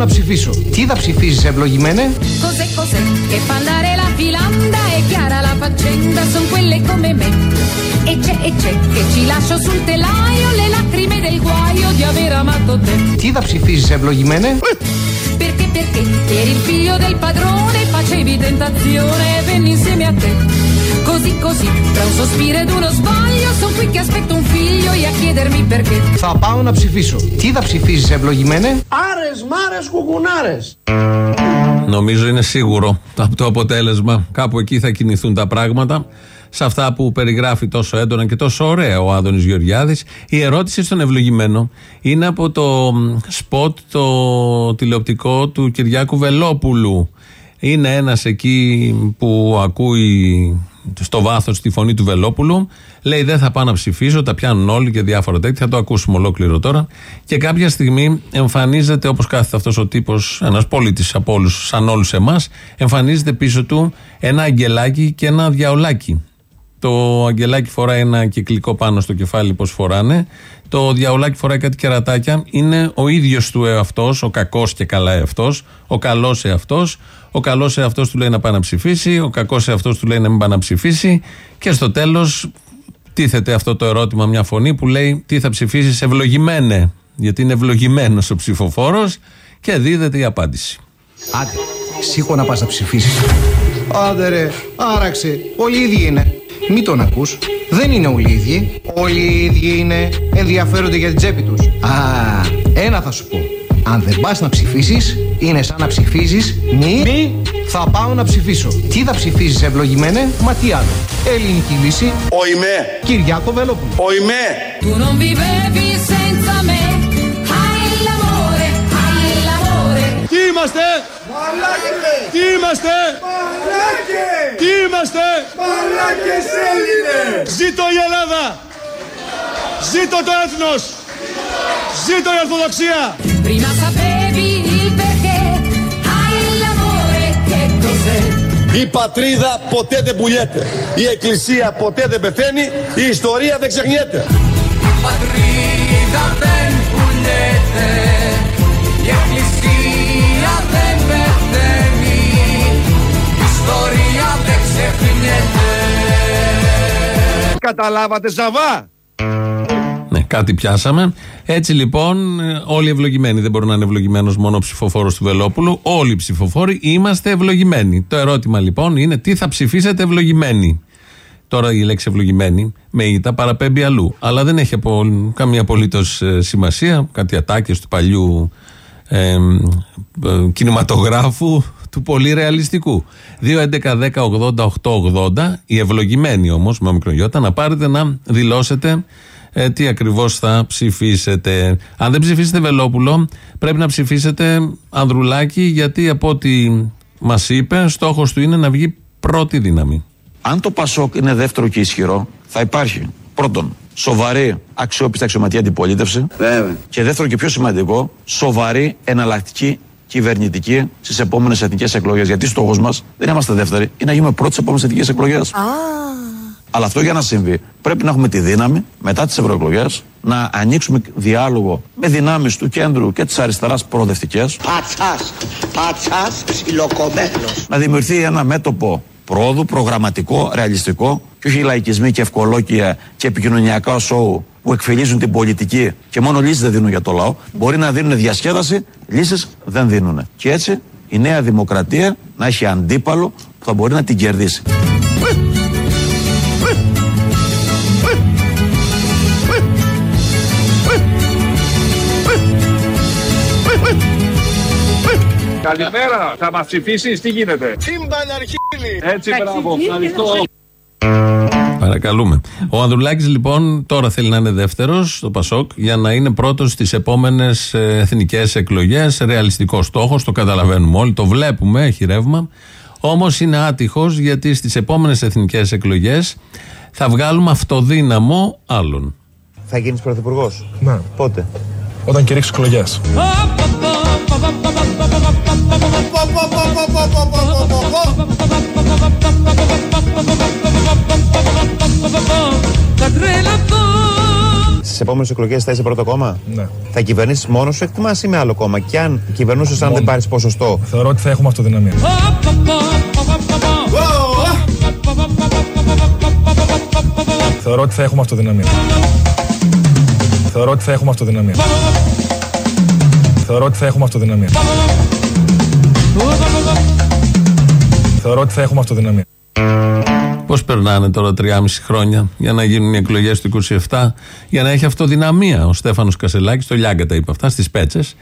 να ψηφίσω. Τι θα ψηφίσει, ευλογημένε. Cos'è, cos'è che fa andare la filanda è chiara la faccenda, son quelle come me. E c'è, e c'è che ci lascio sul telaio le lacrime del guaio di aver amato te. Τι θα ψηφίσει, ευλογημένε. Perché, perché eri il figlio del padrone, facevi tentazione e venni insieme a te. Così, così, tra un sospiro ed uno sbaglio, son qui che aspetto un figlio e a chiedermi perché. Θα πάω να ψηφίσω. Τι θα ψηφίσεις, ευλογημένε; Άρες, μάρες, κουκουνάρες. Νομίζω είναι σίγουρο από το αποτέλεσμα. Κάπου εκεί θα κινηθούν τα πράγματα. Σε αυτά που περιγράφει τόσο έντονα και τόσο ωραία ο Άδωνης Γεωργιάδης η ερώτηση στον ευλογημένο είναι από το σποτ το τηλεοπτικό του Κυριάκου Βελόπουλου. Είναι ένας εκεί που ακούει στο βάθος τη φωνή του Βελόπουλου. Λέει δεν θα πάω να ψηφίσω, τα πιάνουν όλοι και διάφορα τέτοια. Θα το ακούσουμε ολόκληρο τώρα. Και κάποια στιγμή εμφανίζεται όπως κάθεται αυτός ο τύπος, ένας πολίτης από όλους, σαν όλους εμάς, εμφανίζεται πίσω του ένα αγγελάκι και ένα διαολάκι. Το αγγελάκι φοράει ένα κυκλικό πάνω στο κεφάλι, πώς φοράνε. Το διαολάκι φοράει κάτι κερατάκια. Είναι ο ίδιος του εαυτό, ο κακός και καλά εαυτό, ο καλός εαυτό. Ο καλός εαυτό του λέει να πάει να ψηφίσει, ο κακός εαυτό του λέει να μην πάει να ψηφίσει. Και στο τέλος τίθεται αυτό το ερώτημα, μια φωνή που λέει τι θα ψηφίσεις ευλογημένε. Γιατί είναι ευλογημένος ο ψηφοφόρος και δίδεται η απάντηση. Άντε, σήκω να πας να ψηφίσεις. Άντε ρε, άραξε. Όλοι οι ίδιοι είναι. Μην τον ακούς. Δεν είναι όλοι οι ίδιοι. Όλοι οι ίδιοι είναι. Ενδιαφέρονται για την τσέπη τους. Α, ένα θα σου πω. Αν δεν πας να ψηφίσεις, είναι σαν να ψηφίζεις μη, Μη. θα πάω να ψηφίσω. Τι θα ψηφίσεις ευλογημένε, μα τι άλλο. Ελληνική λύση, Οημέ, Κυριάκο Βελόπουλο. οημέ. Tu non vivevi senza me, hai l'amore, hai l'amore. Τι είμαστε! Μαλάκες! Τι είμαστε! Μαλάκες! Τι είμαστε! Μαλάκες Έλληνες! Ζήτω η Ελλάδα! Ζήτω το έθνος! Ζήτω η Ορθοδοξία! Prima Η πατρίδα ποτέ δεν πουλιέται. Η εκκλησία ποτέ δεν πεθαίνει. Η ιστορία δεν ξεχνιέται. Πατρίδα δεν πουλιέται, η εκκλησία δεν πεθαίνει, η ιστορία δεν ξεχνιέται. Καταλάβατε Ζαβά! Ναι, κάτι πιάσαμε. Έτσι λοιπόν, ε, όλοι ευλογημένοι. Δεν μπορεί να είναι ευλογημένος μόνο ο ψηφοφόρος του Βελόπουλου. Όλοι οι ψηφοφόροι είμαστε ευλογημένοι. Το ερώτημα λοιπόν είναι τι θα ψηφίσετε ευλογημένοι. Τώρα η λέξη ευλογημένη με ήττα παραπέμπει αλλού. Αλλά δεν έχει απο, καμία απολύτως σημασία. Κάτι ατάκες του παλιού ε, ε, κινηματογράφου του πολύ ρεαλιστικού. 2.11.10.80.880 οι ευλογημένοι όμως με μικρογιώτα να πάρετε να δηλώσετε ε, τι ακριβώς θα ψηφίσετε. Αν δεν ψηφίσετε Βελόπουλο πρέπει να ψηφίσετε Ανδρουλάκη γιατί από ό,τι μας είπε στόχος του είναι να βγει πρώτη δύναμη. Αν το Πασόκ είναι δεύτερο και ισχυρό, θα υπάρχει πρώτον σοβαρή αξιόπιστη αξιωματική αντιπολίτευση. Βέβαια. Και δεύτερο και πιο σημαντικό, σοβαρή εναλλακτική κυβερνητική στις επόμενες εθνικές εκλογές. Γιατί στόχος μας δεν είμαστε δεύτεροι, είναι να γίνουμε πρώτοι στις επόμενες εθνικές εκλογές. Αλλά αυτό για να συμβεί πρέπει να έχουμε τη δύναμη μετά τις ευρωεκλογές να ανοίξουμε διάλογο με δυνάμεις του κέντρου και της αριστεράς προοδευτικές. Πατσάς, πατσάς ψιλοκομμένος. να δημιουργηθεί ένα μέτωπο πρόοδου, προγραμματικό, ρεαλιστικό και όχι λαϊκισμοί και ευκολόκια και επικοινωνιακά σοου που εκφυλίζουν την πολιτική και μόνο λύσεις δεν δίνουν για το λαό. Μπορεί να δίνουν διασκέδαση, λύσεις δεν δίνουν. Και έτσι η νέα δημοκρατία να έχει αντίπαλο που θα μπορεί να την κερδίσει. Καλημέρα, θα μας ψηφίσεις, τι γίνεται; Έτσι, μπράβο, ευχαριστώ. Παρακαλούμε. Ο Ανδρουλάκης λοιπόν τώρα θέλει να είναι δεύτερος στο Πασόκ για να είναι πρώτος στις επόμενες εθνικές εκλογές. Ρεαλιστικός στόχος, το καταλαβαίνουμε όλοι, το βλέπουμε, έχει ρεύμα. Όμως είναι άτυχος γιατί στις επόμενες εθνικές εκλογές θα βγάλουμε αυτοδύναμο άλλον. Θα γίνεις πρωθυπουργός. Ναι, Πότε; όταν κηρύξεις εκλογές. Επόμενες εκλογές θα είσαι πρώτο κόμμα; Ναι. Θα κυβερνήσεις μόνος σου, εκτιμάς ή με άλλο κόμμα; Και αν κυβερνούσες, αν δεν πάρεις ποσοστό; Θεωρώ ότι θα έχουμε αυτοδυναμία. Θεωρώ ότι θα έχουμε αυτοδυναμία. Θεωρώ ότι θα έχουμε αυτοδυναμία. Θεωρώ ότι θα έχουμε αυτοδυναμία. Θεωρώ ότι θα έχουμε αυτοδυναμία. Πώς περνάνε τώρα 3,5 χρόνια για να γίνουν οι εκλογές του 27, για να έχει αυτοδυναμία. Ο Στέφανος Κασελάκης, το Λιάγκα τα είπε αυτά στις Πέτσες.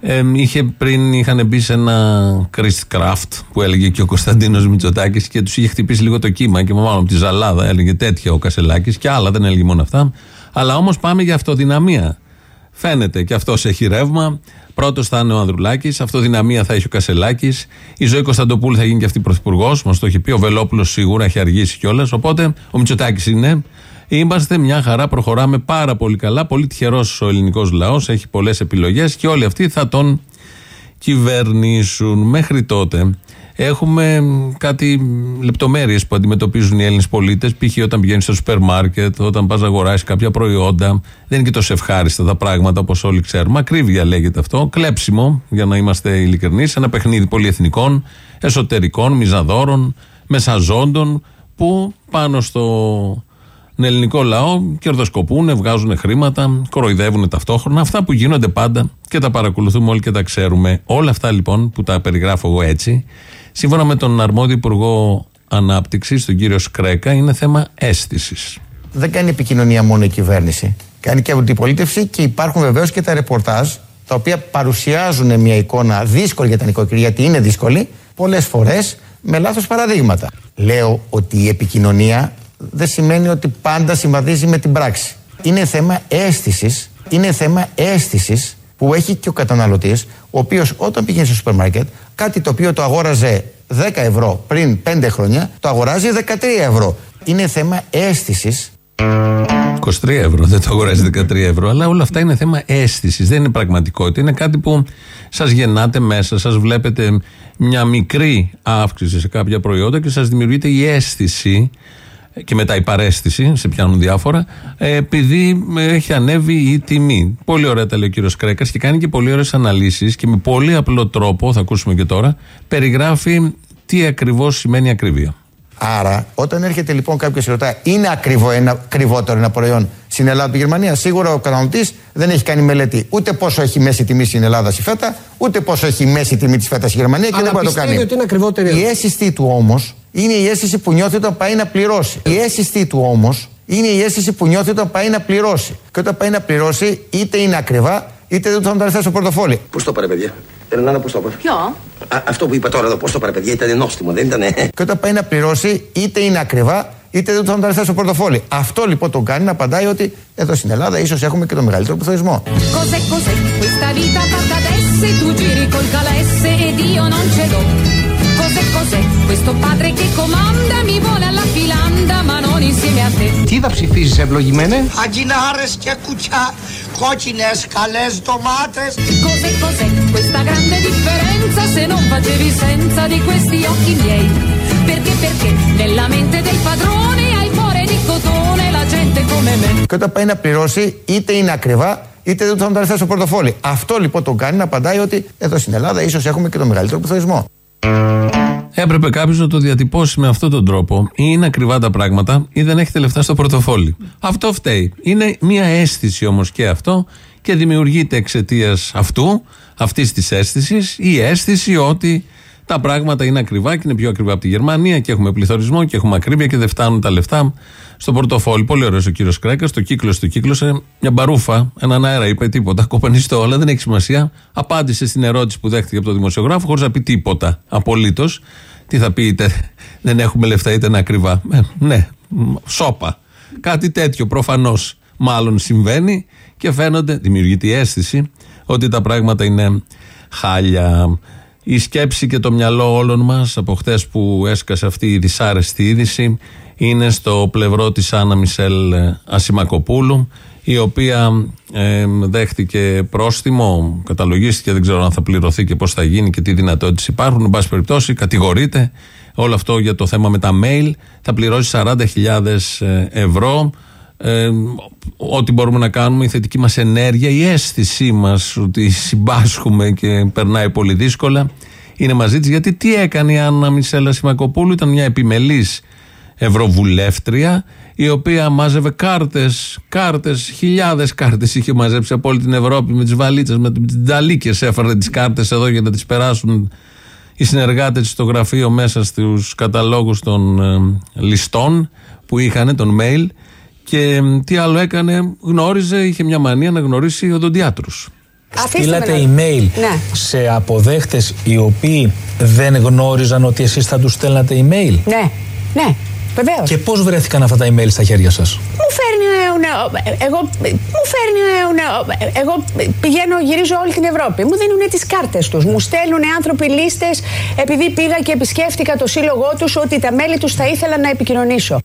Ε, είχε πριν είχαν μπει σε ένα Chris Craft που έλεγε και ο Κωνσταντίνος Μητσοτάκης και τους είχε χτυπήσει λίγο το κύμα και μάλλον από τη Ζαλάδα έλεγε τέτοια ο Κασελάκης και άλλα δεν έλεγε μόνο αυτά. Αλλά όμως πάμε για αυτοδυναμία. Φαίνεται και αυτός έχει ρεύμα. Πρώτος θα είναι ο Ανδρουλάκης, αυτοδυναμία θα έχει ο Κασελάκης. Η Ζωή Κωνσταντοπούλου θα γίνει και αυτή πρωθυπουργός, μας το έχει πει. Ο Βελόπουλος σίγουρα έχει αργήσει κιόλας. Οπότε ο Μητσοτάκης είναι. Είμαστε μια χαρά, προχωράμε πάρα πολύ καλά. Πολύ τυχερός ο ελληνικός λαός, έχει πολλές επιλογές και όλοι αυτοί θα τον κυβερνήσουν. Μέχρι τότε έχουμε κάτι λεπτομέρειες που αντιμετωπίζουν οι Έλληνες πολίτες. Π.χ. όταν πηγαίνεις στο σούπερ μάρκετ, όταν πας να αγοράσεις κάποια προϊόντα. Δεν είναι και τόσο ευχάριστα τα πράγματα όπως όλοι ξέρουμε. Ακρίβεια λέγεται αυτό. Κλέψιμο, για να είμαστε ειλικρινείς. Ένα παιχνίδι πολυεθνικών, εσωτερικών, μιζαδόρων, μεσαζόντων που πάνω στο ελληνικό λαό κερδοσκοπούν, βγάζουν χρήματα, κοροϊδεύουν ταυτόχρονα. Αυτά που γίνονται πάντα και τα παρακολουθούμε όλοι και τα ξέρουμε. Όλα αυτά λοιπόν που τα περιγράφω εγώ έτσι, σύμφωνα με τον αρμόδιο Υπουργό Ανάπτυξης, τον κύριο Σκρέκα, είναι θέμα αίσθησης. Δεν κάνει επικοινωνία μόνο η κυβέρνηση. Κάνει και αντιπολίτευση και υπάρχουν βεβαίως και τα ρεπορτάζ τα οποία παρουσιάζουν μια εικόνα δύσκολη για τα νοικοκυριά, γιατί είναι δύσκολη, πολλές φορές με λάθος παραδείγματα. Λέω ότι η επικοινωνία δεν σημαίνει ότι πάντα συμβαδίζει με την πράξη. Είναι θέμα αίσθησης, είναι θέμα αίσθησης που έχει και ο καταναλωτής, ο οποίος όταν πηγαίνει στο σούπερ μάρκετ, κάτι το οποίο το αγόραζε 10 ευρώ πριν 5 χρόνια, το αγοράζει 13 ευρώ. Είναι θέμα αίσθησης. 23 ευρώ, δεν το αγοράζει 13 ευρώ. Αλλά όλα αυτά είναι θέμα αίσθησης, δεν είναι πραγματικότητα. Είναι κάτι που σας γεννάτε μέσα, σας βλέπετε μια μικρή αύξηση σε κάποια προϊόντα και σας δημιουργείται η αίσθηση και μετά η παρέστηση, σε πιάνουν διάφορα, ε, επειδή έχει ανέβει η τιμή. Πολύ ωραία τα λέει ο κύριος Κρέκας και κάνει και πολύ ωραίες αναλύσεις και με πολύ απλό τρόπο, θα ακούσουμε και τώρα, περιγράφει τι ακριβώς σημαίνει ακρίβεια. Άρα, όταν έρχεται λοιπόν κάποιος και ρωτάει, είναι ακριβό ένα, ακριβότερο ένα προϊόν στην Ελλάδα από τη Γερμανία, σίγουρα ο καταναλωτής δεν έχει κάνει μελέτη ούτε πόσο έχει μέση τιμή στην Ελλάδα η φέτα, ούτε πόσο έχει μέση τιμή της φέτας στη Γερμανία και δεν μπορεί να το κάνει. ότι είναι ακριβότερη. Η αίσθησή του όμως είναι η αίσθηση που νιώθει όταν πάει να πληρώσει. Η αίσθησή του όμως είναι η αίσθηση που νιώθει όταν πάει να πληρώσει. Και όταν πάει να πληρώσει, είτε είναι ακριβά, είτε δεν του θα τον στο πορτοφόλι. Πώς το πάρε, παιδιά; Ρενάνα, πώ το πάρε. Ποιο; Α, αυτό που είπα τώρα εδώ, πώς το πάρε, παιδιά, ήταν νόστιμο, δεν ήταν. Και όταν πάει να πληρώσει, είτε είναι ακριβά, είτε δεν του θα τον στο πορτοφόλι. Αυτό λοιπόν τον κάνει να απαντάει ότι εδώ στην Ελλάδα ίσως έχουμε και το μεγαλύτερο πληθωρισμό. Cos'è cos'è; Questa vita fatta d'esse Tu giri col calesse ed io non ce l'ho Cos'è; Cos'è questo padre che comanda Mi vuole alla filanda ma non insieme a te Τι θα ψηφίσει, ευλογημένε; Αγκινάρες και κουτσά, κόκκινες καλές ντομάτες. Cos'è cos'è questa grande differenza Se non facevi senza di questi occhi miei; Perché perché nella mente del padrone Hai cuore di cotone la gente come me Και όταν πάει να πληρώσει, είτε είναι ακριβά, είτε δεν του θα τον στο πορτοφόλι. Αυτό λοιπόν τον κάνει να απαντάει ότι εδώ στην Ελλάδα ίσως έχουμε και το μεγαλύτερο πληθωρισμό. Έπρεπε κάποιος να το διατυπώσει με αυτόν τον τρόπο. Ή είναι ακριβά τα πράγματα, ή δεν έχετε λεφτά στο πορτοφόλι. Αυτό φταίει. Είναι μια αίσθηση όμως και αυτό και δημιουργείται εξαιτίας αυτού, αυτής της αίσθησης, η αίσθηση ότι τα πράγματα είναι ακριβά και είναι πιο ακριβά από τη Γερμανία και έχουμε πληθωρισμό και έχουμε ακρίβεια και δεν φτάνουν τα λεφτά στο πορτοφόλι. Πολύ ωραίος ο κύριος Κρέκα. Το κύκλο του κύκλωσε μια μπαρούφα, έναν αέρα, είπε τίποτα. Κοπανιστό, όλα δεν έχει σημασία. Απάντησε στην ερώτηση που δέχτηκε από τον δημοσιογράφο χωρίς να πει τίποτα. Απολύτως. Τι θα πει, είτε δεν έχουμε λεφτά, είτε είναι ακριβά. Ε, ναι, σώπα. Κάτι τέτοιο προφανώς μάλλον συμβαίνει και φαίνονται, δημιουργείται η αίσθηση ότι τα πράγματα είναι χάλια. Η σκέψη και το μυαλό όλων μας από χτες που έσκασε αυτή η δυσάρεστη είδηση είναι στο πλευρό της Άννα Μισελ Ασημακοπούλου η οποία ε, δέχτηκε πρόστιμο, καταλογίστηκε, δεν ξέρω αν θα πληρωθεί και πώς θα γίνει και τι δυνατότητες υπάρχουν. Εν πάση περιπτώσει, κατηγορείται όλο αυτό για το θέμα με τα mail. Θα πληρώσει 40.000 ευρώ ε, ό,τι μπορούμε να κάνουμε, η θετική μας ενέργεια, η αίσθησή μας ότι συμπάσχουμε και περνάει πολύ δύσκολα είναι μαζί της. Γιατί τι έκανε η Άννα Μισέλα Σιμακοπούλου ήταν μια επιμελής ευρωβουλεύτρια η οποία μάζευε κάρτες, κάρτες, χιλιάδες κάρτες είχε μαζέψει από όλη την Ευρώπη με τις βαλίτσες, με τις ταλίκες έφερε τις κάρτες εδώ για να τις περάσουν οι συνεργάτες στο γραφείο μέσα στους καταλόγους των ε, ληστών που είχαν, τον mail και τι άλλο έκανε, γνώριζε, είχε μια μανία να γνωρίσει οδοντιάτρους. Στείλατε email Ναι. σε αποδέχτες οι οποίοι δεν γνώριζαν ότι εσείς θα τους στέλνατε email; Ναι, ναι, βεβαίως. Και πώς βρέθηκαν αυτά τα email στα χέρια σας; Μου φέρνει νέο, νέο. Εγώ, μου φέρνει νέο, νέο. Εγώ πηγαίνω, γυρίζω όλη την Ευρώπη. Μου δίνουν τις κάρτες τους. Μου στέλνουν άνθρωποι λίστες επειδή πήγα και επισκέφτηκα το σύλλογό τους ότι τα μέλη τους θα ήθελα να επικοινωνήσω.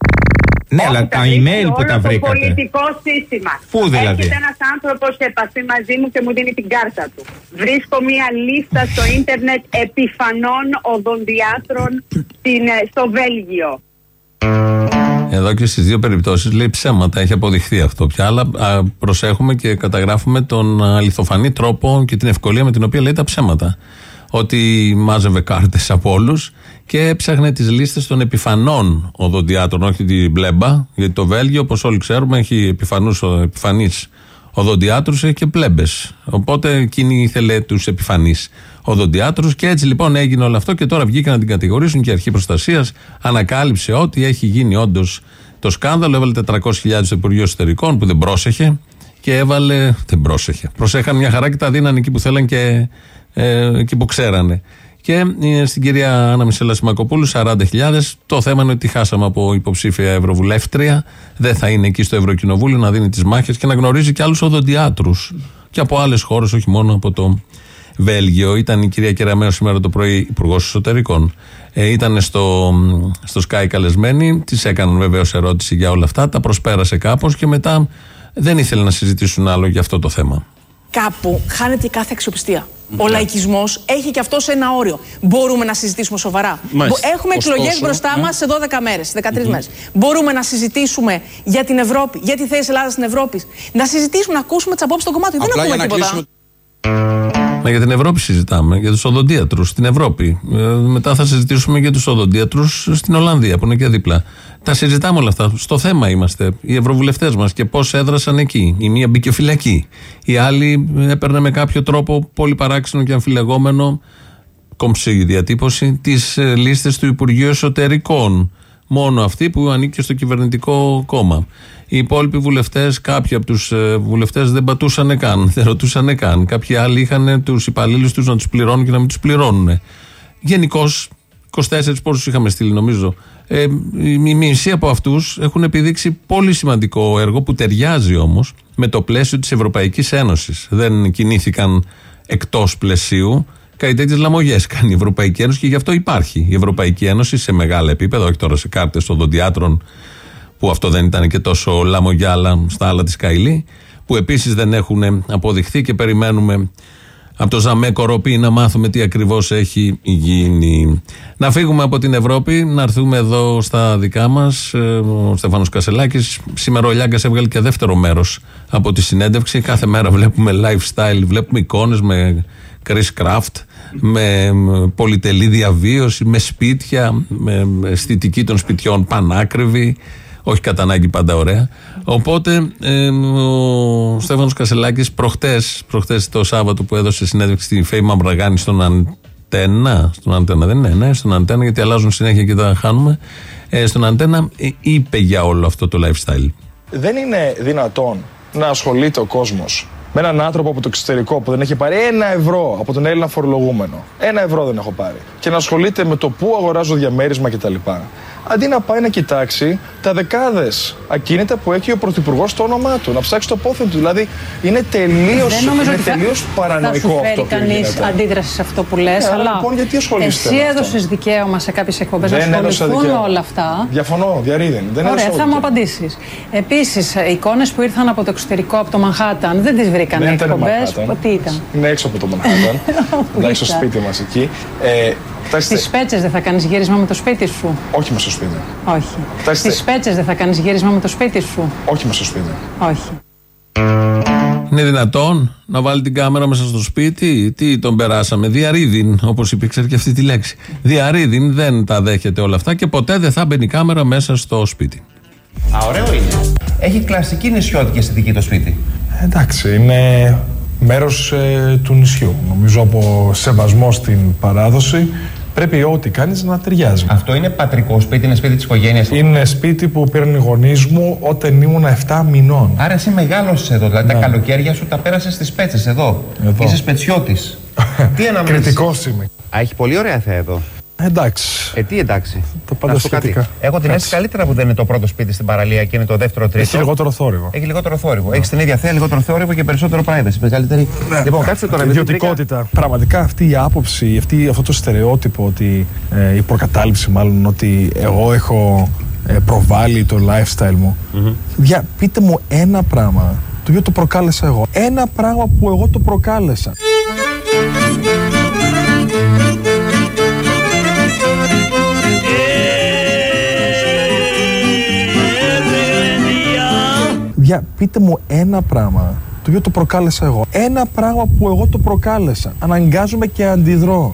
Ναι, αλλά τα email που τα Το βρήκατε. πολιτικό σύστημα. Πού δηλαδή; Έρχεται ένας άνθρωπος σε επαφή μαζί μου και μου δίνει την κάρτα του. Βρίσκω μία λίστα στο ίντερνετ επιφανών οδοντιάτρων στην, ε, στο Βέλγιο. Εδώ και στις δύο περιπτώσεις λέει ψέματα. Έχει αποδειχθεί αυτό πια. Αλλά α, προσέχουμε και καταγράφουμε τον αληθοφανή τρόπο και την ευκολία με την οποία λέει τα ψέματα. Ότι μάζευε κάρτες από όλους και έψαχνε τις λίστες των επιφανών οδοντιάτρων, όχι την μπλέμπα. Γιατί το Βέλγιο, όπως όλοι ξέρουμε, έχει επιφανείς οδοντιάτρους, έχει και πλέμπες. Οπότε εκείνη ήθελε τους επιφανείς οδοντιάτρους και έτσι λοιπόν έγινε όλο αυτό και τώρα βγήκαν να την κατηγορήσουν και η αρχή προστασίας ανακάλυψε ότι έχει γίνει όντως το σκάνδαλο. Έβαλε 400.000 στο Υπουργείο Εσωτερικών που δεν πρόσεχε και έβαλε. Δεν πρόσεχε. Προσέχαν μια χαρά και τα δίνανε εκεί που θέλαν και ε, εκεί που ξέρανε. Και ε, στην κυρία Άννα Μισελά Σιμακοπούλου 40.000. Το θέμα είναι ότι χάσαμε από υποψήφια Ευρωβουλεύτρια. Δεν θα είναι εκεί στο Ευρωκοινοβούλιο να δίνει τις μάχες και να γνωρίζει και άλλους οδοντιάτρους. Και από άλλες χώρες, όχι μόνο από το Βέλγιο. Ήταν η κυρία Κεραμέο σήμερα το πρωί υπουργός Εσωτερικών. Ε, ήταν στο, στο Sky καλεσμένη. Της έκαναν βεβαίως ερώτηση για όλα αυτά. Τα προσπέρασε κάπως και μετά δεν ήθελε να συζητήσουν άλλο για αυτό το θέμα. Κάπου χάνεται η κάθε αξιοπιστία. Ο Ναι. λαϊκισμός έχει και αυτό ένα όριο. Μπορούμε να συζητήσουμε σοβαρά. Μάλιστα. Μπο- Έχουμε Ωστόσο, εκλογές μπροστά ναι. μας σε 12 μέρες, 13 μέρες. Μπορούμε να συζητήσουμε για την Ευρώπη, για τη θέση Ελλάδα στην Ευρώπη. Να συζητήσουμε, να ακούσουμε τις απόψεις των κομμάτων. Δεν Απλά για ακούμε να τίποτα. κλείσουμε Μα για την Ευρώπη συζητάμε, για τους οδοντίατρους στην Ευρώπη. Ε, μετά θα συζητήσουμε για τους οδοντίατρους στην Ολλανδία, που είναι και δίπλα. Τα συζητάμε όλα αυτά. Στο θέμα είμαστε. Οι ευρωβουλευτές μας και πώς έδρασαν εκεί. Η μία μπήκε φυλακή. Η άλλη έπαιρνε με κάποιο τρόπο πολύ παράξενο και αμφιλεγόμενο, κομψή η διατύπωση, τις λίστες του Υπουργείου Εσωτερικών. Μόνο αυτή που ανήκει στο κυβερνητικό κόμμα. Οι υπόλοιποι βουλευτές, κάποιοι από τους βουλευτές δεν πατούσαν καν, δεν ρωτούσαν καν. Κάποιοι άλλοι είχαν τους υπαλλήλους τους να τους πληρώνουν και να μην τους πληρώνουν. Γενικώς, 24 πόσου είχαμε στείλει, νομίζω. Ε, η η μισή από αυτούς έχουν επιδείξει πολύ σημαντικό έργο που ταιριάζει όμως με το πλαίσιο της Ευρωπαϊκής Ένωσης. Δεν κινήθηκαν εκτός πλαισίου. Κάτι τέτοιες λαμογές κάνει η Ευρωπαϊκή Ένωση και γι' αυτό υπάρχει η Ευρωπαϊκή Ένωση σε μεγάλα επίπεδα, όχι τώρα σε κάρτες οδοντιάτρων που αυτό δεν ήταν και τόσο λαμογιά, αλλά στα άλλα της Καηλή, που επίσης δεν έχουν αποδειχθεί και περιμένουμε από το Ζαμέ Κοροπή να μάθουμε τι ακριβώς έχει γίνει. Να φύγουμε από την Ευρώπη, να έρθουμε εδώ στα δικά μας. Ο Στέφανο Κασελάκης. Σήμερα ο Λιάγκας έβγαλε και δεύτερο μέρος από τη συνέντευξη. Κάθε μέρα βλέπουμε lifestyle, βλέπουμε εικόνες με Chris Craft, με με πολυτελή διαβίωση, με σπίτια, με με αισθητική των σπιτιών πανάκριβη. Όχι κατά ανάγκη πάντα ωραία. Οπότε ε, ο Στέφανος Κασελάκης προχτές, προχτές το Σάββατο που έδωσε συνέντευξη στη Φέη Μπραγάνη στον Αντένα, στον Αντένα δεν είναι, ναι, στον Αντένα γιατί αλλάζουν συνέχεια και τα χάνουμε. Ε, στον Αντένα ε, είπε για όλο αυτό το lifestyle. Δεν είναι δυνατόν να ασχολείται ο κόσμος με έναν άνθρωπο από το εξωτερικό που δεν έχει πάρει ένα ευρώ από τον Έλληνα φορολογούμενο. Ένα ευρώ δεν έχω πάρει. Και να ασχολείται με το πού αγοράζω διαμέρισμα κτλ. Αντί να πάει να κοιτάξει τα δεκάδες ακίνητα που έχει ο Πρωθυπουργός στο όνομά του, να ψάξει το πόθεν του. Δηλαδή είναι τελείω Δεν νομίζω ότι θα- παρανοϊκό θα σου αυτό φέρει που κανείς γίνεται. αντίδραση σε αυτό που λες. Ναι, αλλά αλλά λοιπόν, γιατί ασχολείστε εσύ με αυτό; έδωσες δικαίωμα σε κάποιες εκπομπές να Δεν έδωσα ασχοληθούν δικαίωμα. όλα αυτά. Διαφωνώ, διαρρήδεν. Δεν Ωραία, έδωσα θα μου δικαίωμα. απαντήσεις. Επίσης, εικόνες που ήρθαν από το εξωτερικό, από το Μανχάταν, δεν τις βρήκαν Δεν ήταν εκπομπές. Manhattan. Τι ήταν; Είναι έξω από το Manhattan. Εντάξει, στο ήταν; σπίτι μας εκεί. Ε, Στις πέτσες δεν θα κάνεις γύρισμα με το σπίτι σου; Όχι μες στο σπίτι. Όχι. Κοιτάξτε- Στις πέτσες δεν θα κάνεις γύρισμα με το σπίτι σου; Όχι μες στο σπίτι. Όχι. Είναι δυνατόν να βάλει την κάμερα μέσα στο σπίτι, τι τον περάσαμε; Διαρρήδην, όπως είπε, ξέρει και αυτή τη λέξη. Διαρρήδην δεν τα δέχεται όλα αυτά και ποτέ δεν θα μπαίνει η κάμερα μέσα στο σπίτι. Α, ωραίο είναι. Έχει κλασική νησιώτικη αισθητική το σπίτι. Εντάξει, είναι μέρος ε, του νησιού. Νομίζω από σεβασμό στην παράδοση πρέπει ό,τι κάνεις να ταιριάζει. Αυτό είναι πατρικό σπίτι, είναι σπίτι της οικογένειας. Είναι σπίτι που πήραν οι γονείς μου όταν ήμουν 7 μηνών. Άρα εσύ μεγάλωσες εδώ. Δηλαδή τα καλοκαίρια σου τα πέρασες στις πέτσες εδώ. Εδώ. Είσαι σπετσιώτης. τι αναμένει. Κριτικός είμαι. Α, έχει πολύ ωραία θέα εδώ. Εντάξει. Ε, τι εντάξει. Το πάντα Να σου πω κάτι. σχετικά. Έχω την αίσθηση καλύτερα που δεν είναι το πρώτο σπίτι στην παραλία και είναι το δεύτερο τρίτο. Έχει λιγότερο θόρυβο. Έχει λιγότερο θόρυβο. Έχεις την ίδια θέα, λιγότερο θόρυβο και περισσότερο privacy. Μεγαλύτερη. Λοιπόν, κάτσε τώρα με την τρίκα. Ιδιωτικότητα. Πραγματικά αυτή η άποψη, αυτή, αυτό το στερεότυπο ότι ε, η προκατάληψη μάλλον ότι εγώ έχω ε, προβάλλει το lifestyle μου. Δια, πείτε μου ένα πράγμα το οποίο το προκάλεσα εγώ. Ένα πράγμα που εγώ το προκάλεσα. Δια, πείτε μου ένα πράγμα το οποίο το προκάλεσα εγώ. Ένα πράγμα που εγώ το προκάλεσα. Αναγκάζομαι και αντιδρώ.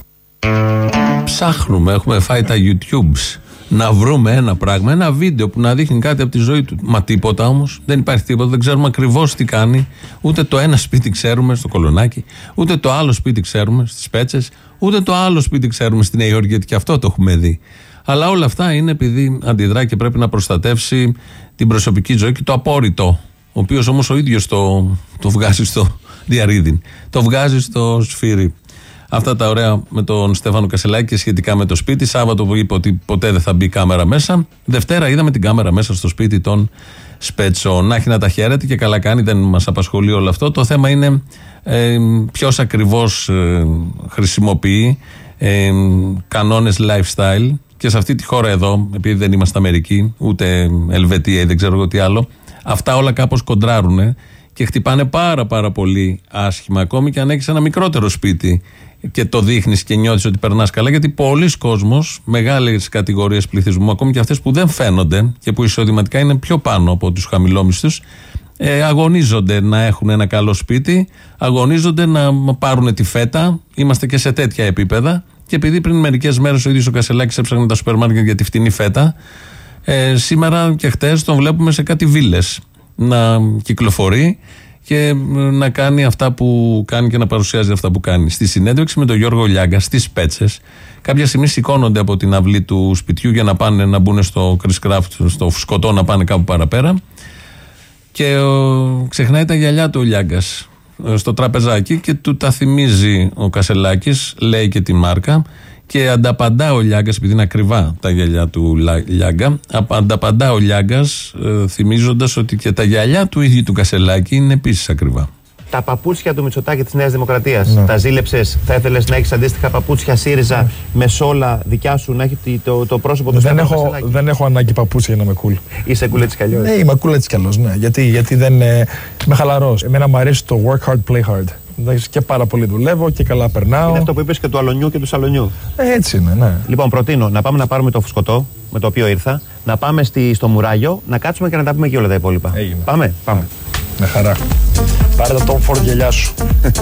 Ψάχνουμε, έχουμε φάει τα YouTubes να βρούμε ένα πράγμα, ένα βίντεο που να δείχνει κάτι από τη ζωή του. Μα τίποτα όμως. Δεν υπάρχει τίποτα. Δεν ξέρουμε ακριβώς τι κάνει. Ούτε το ένα σπίτι ξέρουμε στο κολονάκι, ούτε το άλλο σπίτι ξέρουμε στις πέτσες, ούτε το άλλο σπίτι ξέρουμε στη Νέα Υόρκη, γιατί και αυτό το έχουμε δει. Αλλά όλα αυτά είναι επειδή αντιδρά και πρέπει να προστατεύσει την προσωπική ζωή και το απόρριτο. Ο οποίος όμως ο ίδιος το, το βγάζει στο διαρρήδιν. Το βγάζει στο σφύρι. Αυτά τα ωραία με τον Στέφανο Κασελάκη και σχετικά με το σπίτι. Σάββατο που είπε ότι ποτέ δεν θα μπει κάμερα μέσα. Δευτέρα είδαμε την κάμερα μέσα στο σπίτι των Σπέτσο. Να έχει να τα χαίρεται και καλά κάνει, δεν μας απασχολεί όλο αυτό. Το θέμα είναι ε, ποιος ακριβώς ε, χρησιμοποιεί ε, κανόνες lifestyle και σε αυτή τη χώρα εδώ, επειδή δεν είμαστε Αμερική, ούτε Ελβετία ή δεν ξέρω εγώ τι άλλο, αυτά όλα κάπως κοντράρουνε και χτυπάνε πάρα πάρα πολύ άσχημα ακόμη και αν έχεις ένα μικρότερο σπίτι και το δείχνεις και νιώθεις ότι περνάς καλά. Γιατί πολλοί κόσμος, μεγάλες κατηγορίες πληθυσμού, ακόμη και αυτές που δεν φαίνονται και που εισοδηματικά είναι πιο πάνω από τους χαμηλόμισθους, ε, αγωνίζονται να έχουν ένα καλό σπίτι, αγωνίζονται να πάρουν τη φέτα. Είμαστε και σε τέτοια επίπεδα. Και επειδή πριν μερικές μέρες ο ίδιος ο Κασελάκης έψαχνε τα σούπερ μάρκετ για τη φτηνή φέτα, ε, σήμερα και χτες τον βλέπουμε σε κάτι βίλες να κυκλοφορεί και να κάνει αυτά που κάνει και να παρουσιάζει αυτά που κάνει. Στη συνέντευξη με τον Γιώργο Λιάγκα στις Πέτσες, κάποια στιγμή σηκώνονται από την αυλή του σπιτιού για να πάνε να μπουν στο Chris Craft, στο φουσκωτό να πάνε κάπου παραπέρα. Και ο, ξεχνάει τα γυαλιά του ο Λιάγκας στο τραπεζάκι και του τα θυμίζει ο Κασελάκης, λέει και τη μάρκα. Και ανταπαντά ο Λιάγκας, επειδή είναι ακριβά τα γυαλιά του Λα- Λιάγκα, απ- ανταπαντά ο Λιάγκας, ε, θυμίζοντας ότι και τα γυαλιά του ίδιου του Κασελάκη είναι επίσης ακριβά. Τα παπούτσια του Μητσοτάκη της Νέας Δημοκρατίας. Ναι. Τα ζήλεψες. Θα ήθελες να έχεις αντίστοιχα παπούτσια ΣΥΡΙΖΑ με σόλα δικιά σου, να έχει το, το, το πρόσωπο του Δεν Στέφανου έχω, Κασελάκη. δεν έχω ανάγκη παπούτσια για να είμαι cool. Είσαι cool έτσι κι αλλιώς; Ναι, είμαι cool έτσι κι αλλιώς. Ναι. Γιατί, γιατί δεν ε, είμαι χαλαρός. Εμένα μου αρέσει το work hard, play hard. Εντάξει, Και πάρα πολύ δουλεύω και καλά περνάω. Είναι αυτό που είπες και του αλονιού και του σαλονιού. Ε, έτσι είναι, ναι. Λοιπόν, προτείνω να πάμε να πάρουμε το φουσκωτό με το οποίο ήρθα, να πάμε στη, στο μουράγιο, να κάτσουμε και να τα πούμε και όλα τα υπόλοιπα. Πάμε, πάμε. Με χαρά. Πάρε τα Tom Ford γελιά σου.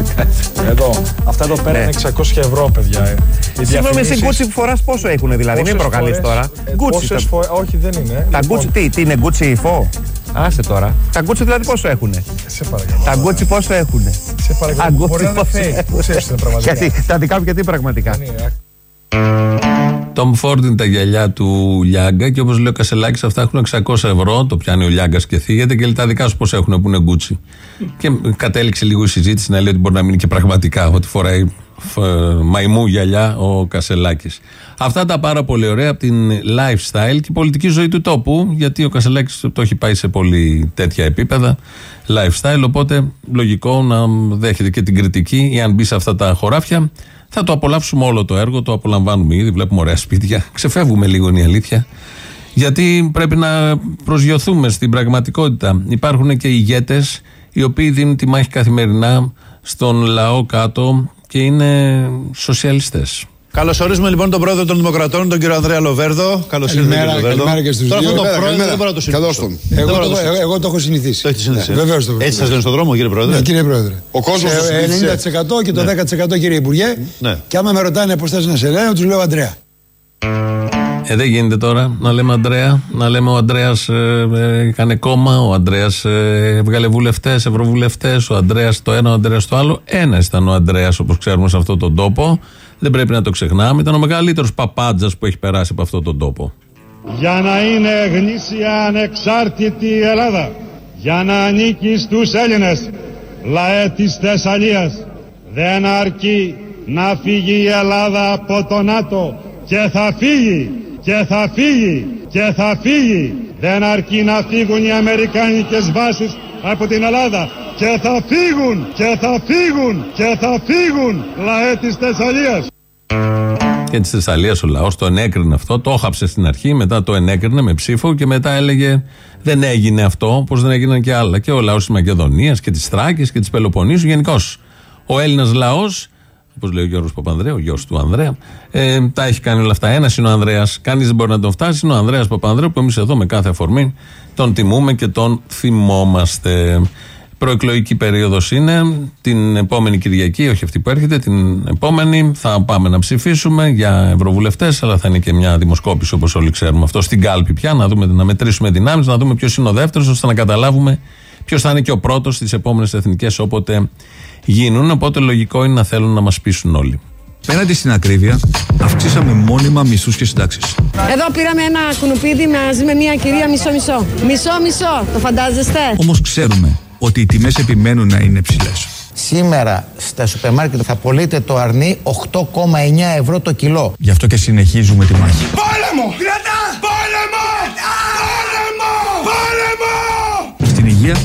εδώ. Αυτά εδώ πέρα Ναι. είναι 600 ευρώ, παιδιά. ε. Οι Συγγνώμη, εσύ διαφημίσεις- γκούτσι που φοράς πόσο έχουν δηλαδή, μην Πόσες προκαλείς φορές- τώρα. ε, Γκούτσι. πόσες τα- φορές- όχι, δεν είναι. Τα Λοιπόν, γκούτσι τι, τι είναι γκούτσι φω. Άσε τώρα. Τα γκούτσι δηλαδή πόσο έχουνε; Σε παρακαλώ. Τα γκούτσι πόσο έχουνε; Σε παρακαλώ. Α, γκούτσι Μπορεί να είναι πόσο fake. Πού έχουνε. ξέρεις τι είναι πραγματικά. Γιατί τα δικά μου γιατί πραγματικά. Tom Ford είναι τα γυαλιά του Λιάγκα και όπως λέει ο Κασελάκης, αυτά έχουν 600 ευρώ. Το πιάνει ο Λιάγκας και θίγεται και λέει τα δικά σου πώς έχουν που είναι γκούτσι. Και κατέληξε λίγο η συζήτηση να λέει ότι μπορεί να μείνει και πραγματικά ότι φοράει φ- μαϊμού γυαλιά ο Κασελάκης. Αυτά τα πάρα πολύ ωραία από την lifestyle και η πολιτική ζωή του τόπου, γιατί ο Κασελάκης το έχει πάει σε πολύ τέτοια επίπεδα lifestyle. Οπότε λογικό να δέχεται και την κριτική ή αν μπει σε αυτά τα χωράφια. Θα το απολαύσουμε όλο το έργο, το απολαμβάνουμε ήδη, βλέπουμε ωραία σπίτια. Ξεφεύγουμε λίγο είναι η αλήθεια. Γιατί πρέπει να προσγειωθούμε στην πραγματικότητα. Υπάρχουν και ηγέτες οι οποίοι δίνουν τη μάχη καθημερινά στον λαό κάτω και είναι σοσιαλιστές. Καλωσορίζουμε λοιπόν τον πρόεδρο των Δημοκρατών, τον κύριο Ανδρέα Λοβέρδο. Καλώς ήρθατε, Καλημέρα, κύριε Λοβέρδο. καλημέρα και στους Τώρα δύο. αυτό το Καλημέρα, πρόεδρο καλημέρα. δεν μπορώ να το συνηθίσω. Καλώς τον. Δεν Εγώ μπορώ να το- το συνηθίσω. εγώ το έχω συνηθίσει. Το έχετε συνηθίσει. Ναι, βεβαίως το έχω Έτσι σας λένε στον δρόμο, κύριε Πρόεδρε; Ναι, κύριε Πρόεδρε. Ο κόσμος Ε, το συνήθισε. 90% και το 10% κύριε Υπουργέ. Ναι. Και άμα με ρωτάνε πώς θες να σε λέω, τους λέω Αντρέα. Ε, δεν γίνεται τώρα να λέμε Αντρέα, να λέμε ο Αντρέας ε, ε, έκανε κόμμα, ο Αντρέας ε, έβγαλε βουλευτές, ευρωβουλευτές, ο Αντρέας το ένα, ο Αντρέας το άλλο. Ένα ήταν ο Αντρέας, όπως ξέρουμε, σε αυτόν τον τόπο. Δεν πρέπει να το ξεχνάμε. Ήταν ο μεγαλύτερος παπάντζας που έχει περάσει από αυτόν τον τόπο. Για να είναι γνήσια ανεξάρτητη η Ελλάδα, για να ανήκει στους Έλληνες, λαέ της Θεσσαλίας, δεν αρκεί να φύγει η Ελλάδα από το ΝΑΤΟ και θα φύγει και θα φύγει και θα φύγει. Δεν αρκεί να φύγουν οι Αμερικάνικες βάσεις από την Ελλάδα και θα φύγουν και θα φύγουν και θα φύγουν λαέ της Θεσσαλίας. Και της Θεσσαλίας ο λαός το ενέκρινε αυτό, το έχαψε στην αρχή, μετά το ενέκρινε με ψήφο και μετά έλεγε δεν έγινε αυτό, όπω δεν έγιναν και άλλα. Και ο λαός της Μακεδονίας και της Θράκης και της Πελοποννήσου γενικώς. Ο Έλληνας λαός, όπως λέει ο Γιώργος Παπανδρέου, ο γιος του Ανδρέα, ε, τα έχει κάνει όλα αυτά. Ένας είναι ο Ανδρέας, κανείς δεν μπορεί να τον φτάσει. Είναι ο Ανδρέας Παπανδρέου που εμείς εδώ με κάθε αφορμή τον τιμούμε και τον θυμόμαστε. Προεκλογική περίοδος είναι. Την επόμενη Κυριακή, όχι αυτή που έρχεται, την επόμενη θα πάμε να ψηφίσουμε για ευρωβουλευτές, αλλά θα είναι και μια δημοσκόπηση όπως όλοι ξέρουμε αυτό στην κάλπη πια. Να, δούμε, να μετρήσουμε δυνάμεις, να δούμε ποιος είναι ο δεύτερος, ώστε να καταλάβουμε ποιος θα είναι και ο πρώτος στις επόμενες εθνικές όποτε γίνουν. Οπότε λογικό είναι να θέλουν να μας πείσουν όλοι. Πέραντι στην ακρίβεια, αυξήσαμε μόνιμα μισθού και συντάξεις. Εδώ πήραμε ένα κουνουπίδι μαζί με μια κυρία μισό-μισό. Μισό-μισό, το φαντάζεστε; Όμως ξέρουμε ότι οι τιμές επιμένουν να είναι ψηλές. Σήμερα στα σούπερ μάρκετ θα πωλείται το αρνί 8,9 ευρώ το κιλό. Γι' αυτό και συνεχίζουμε τη μάχη. Πόλεμο! Κρατά! Πόλεμο! Πόλεμο! Πόλεμο! Στην υγεία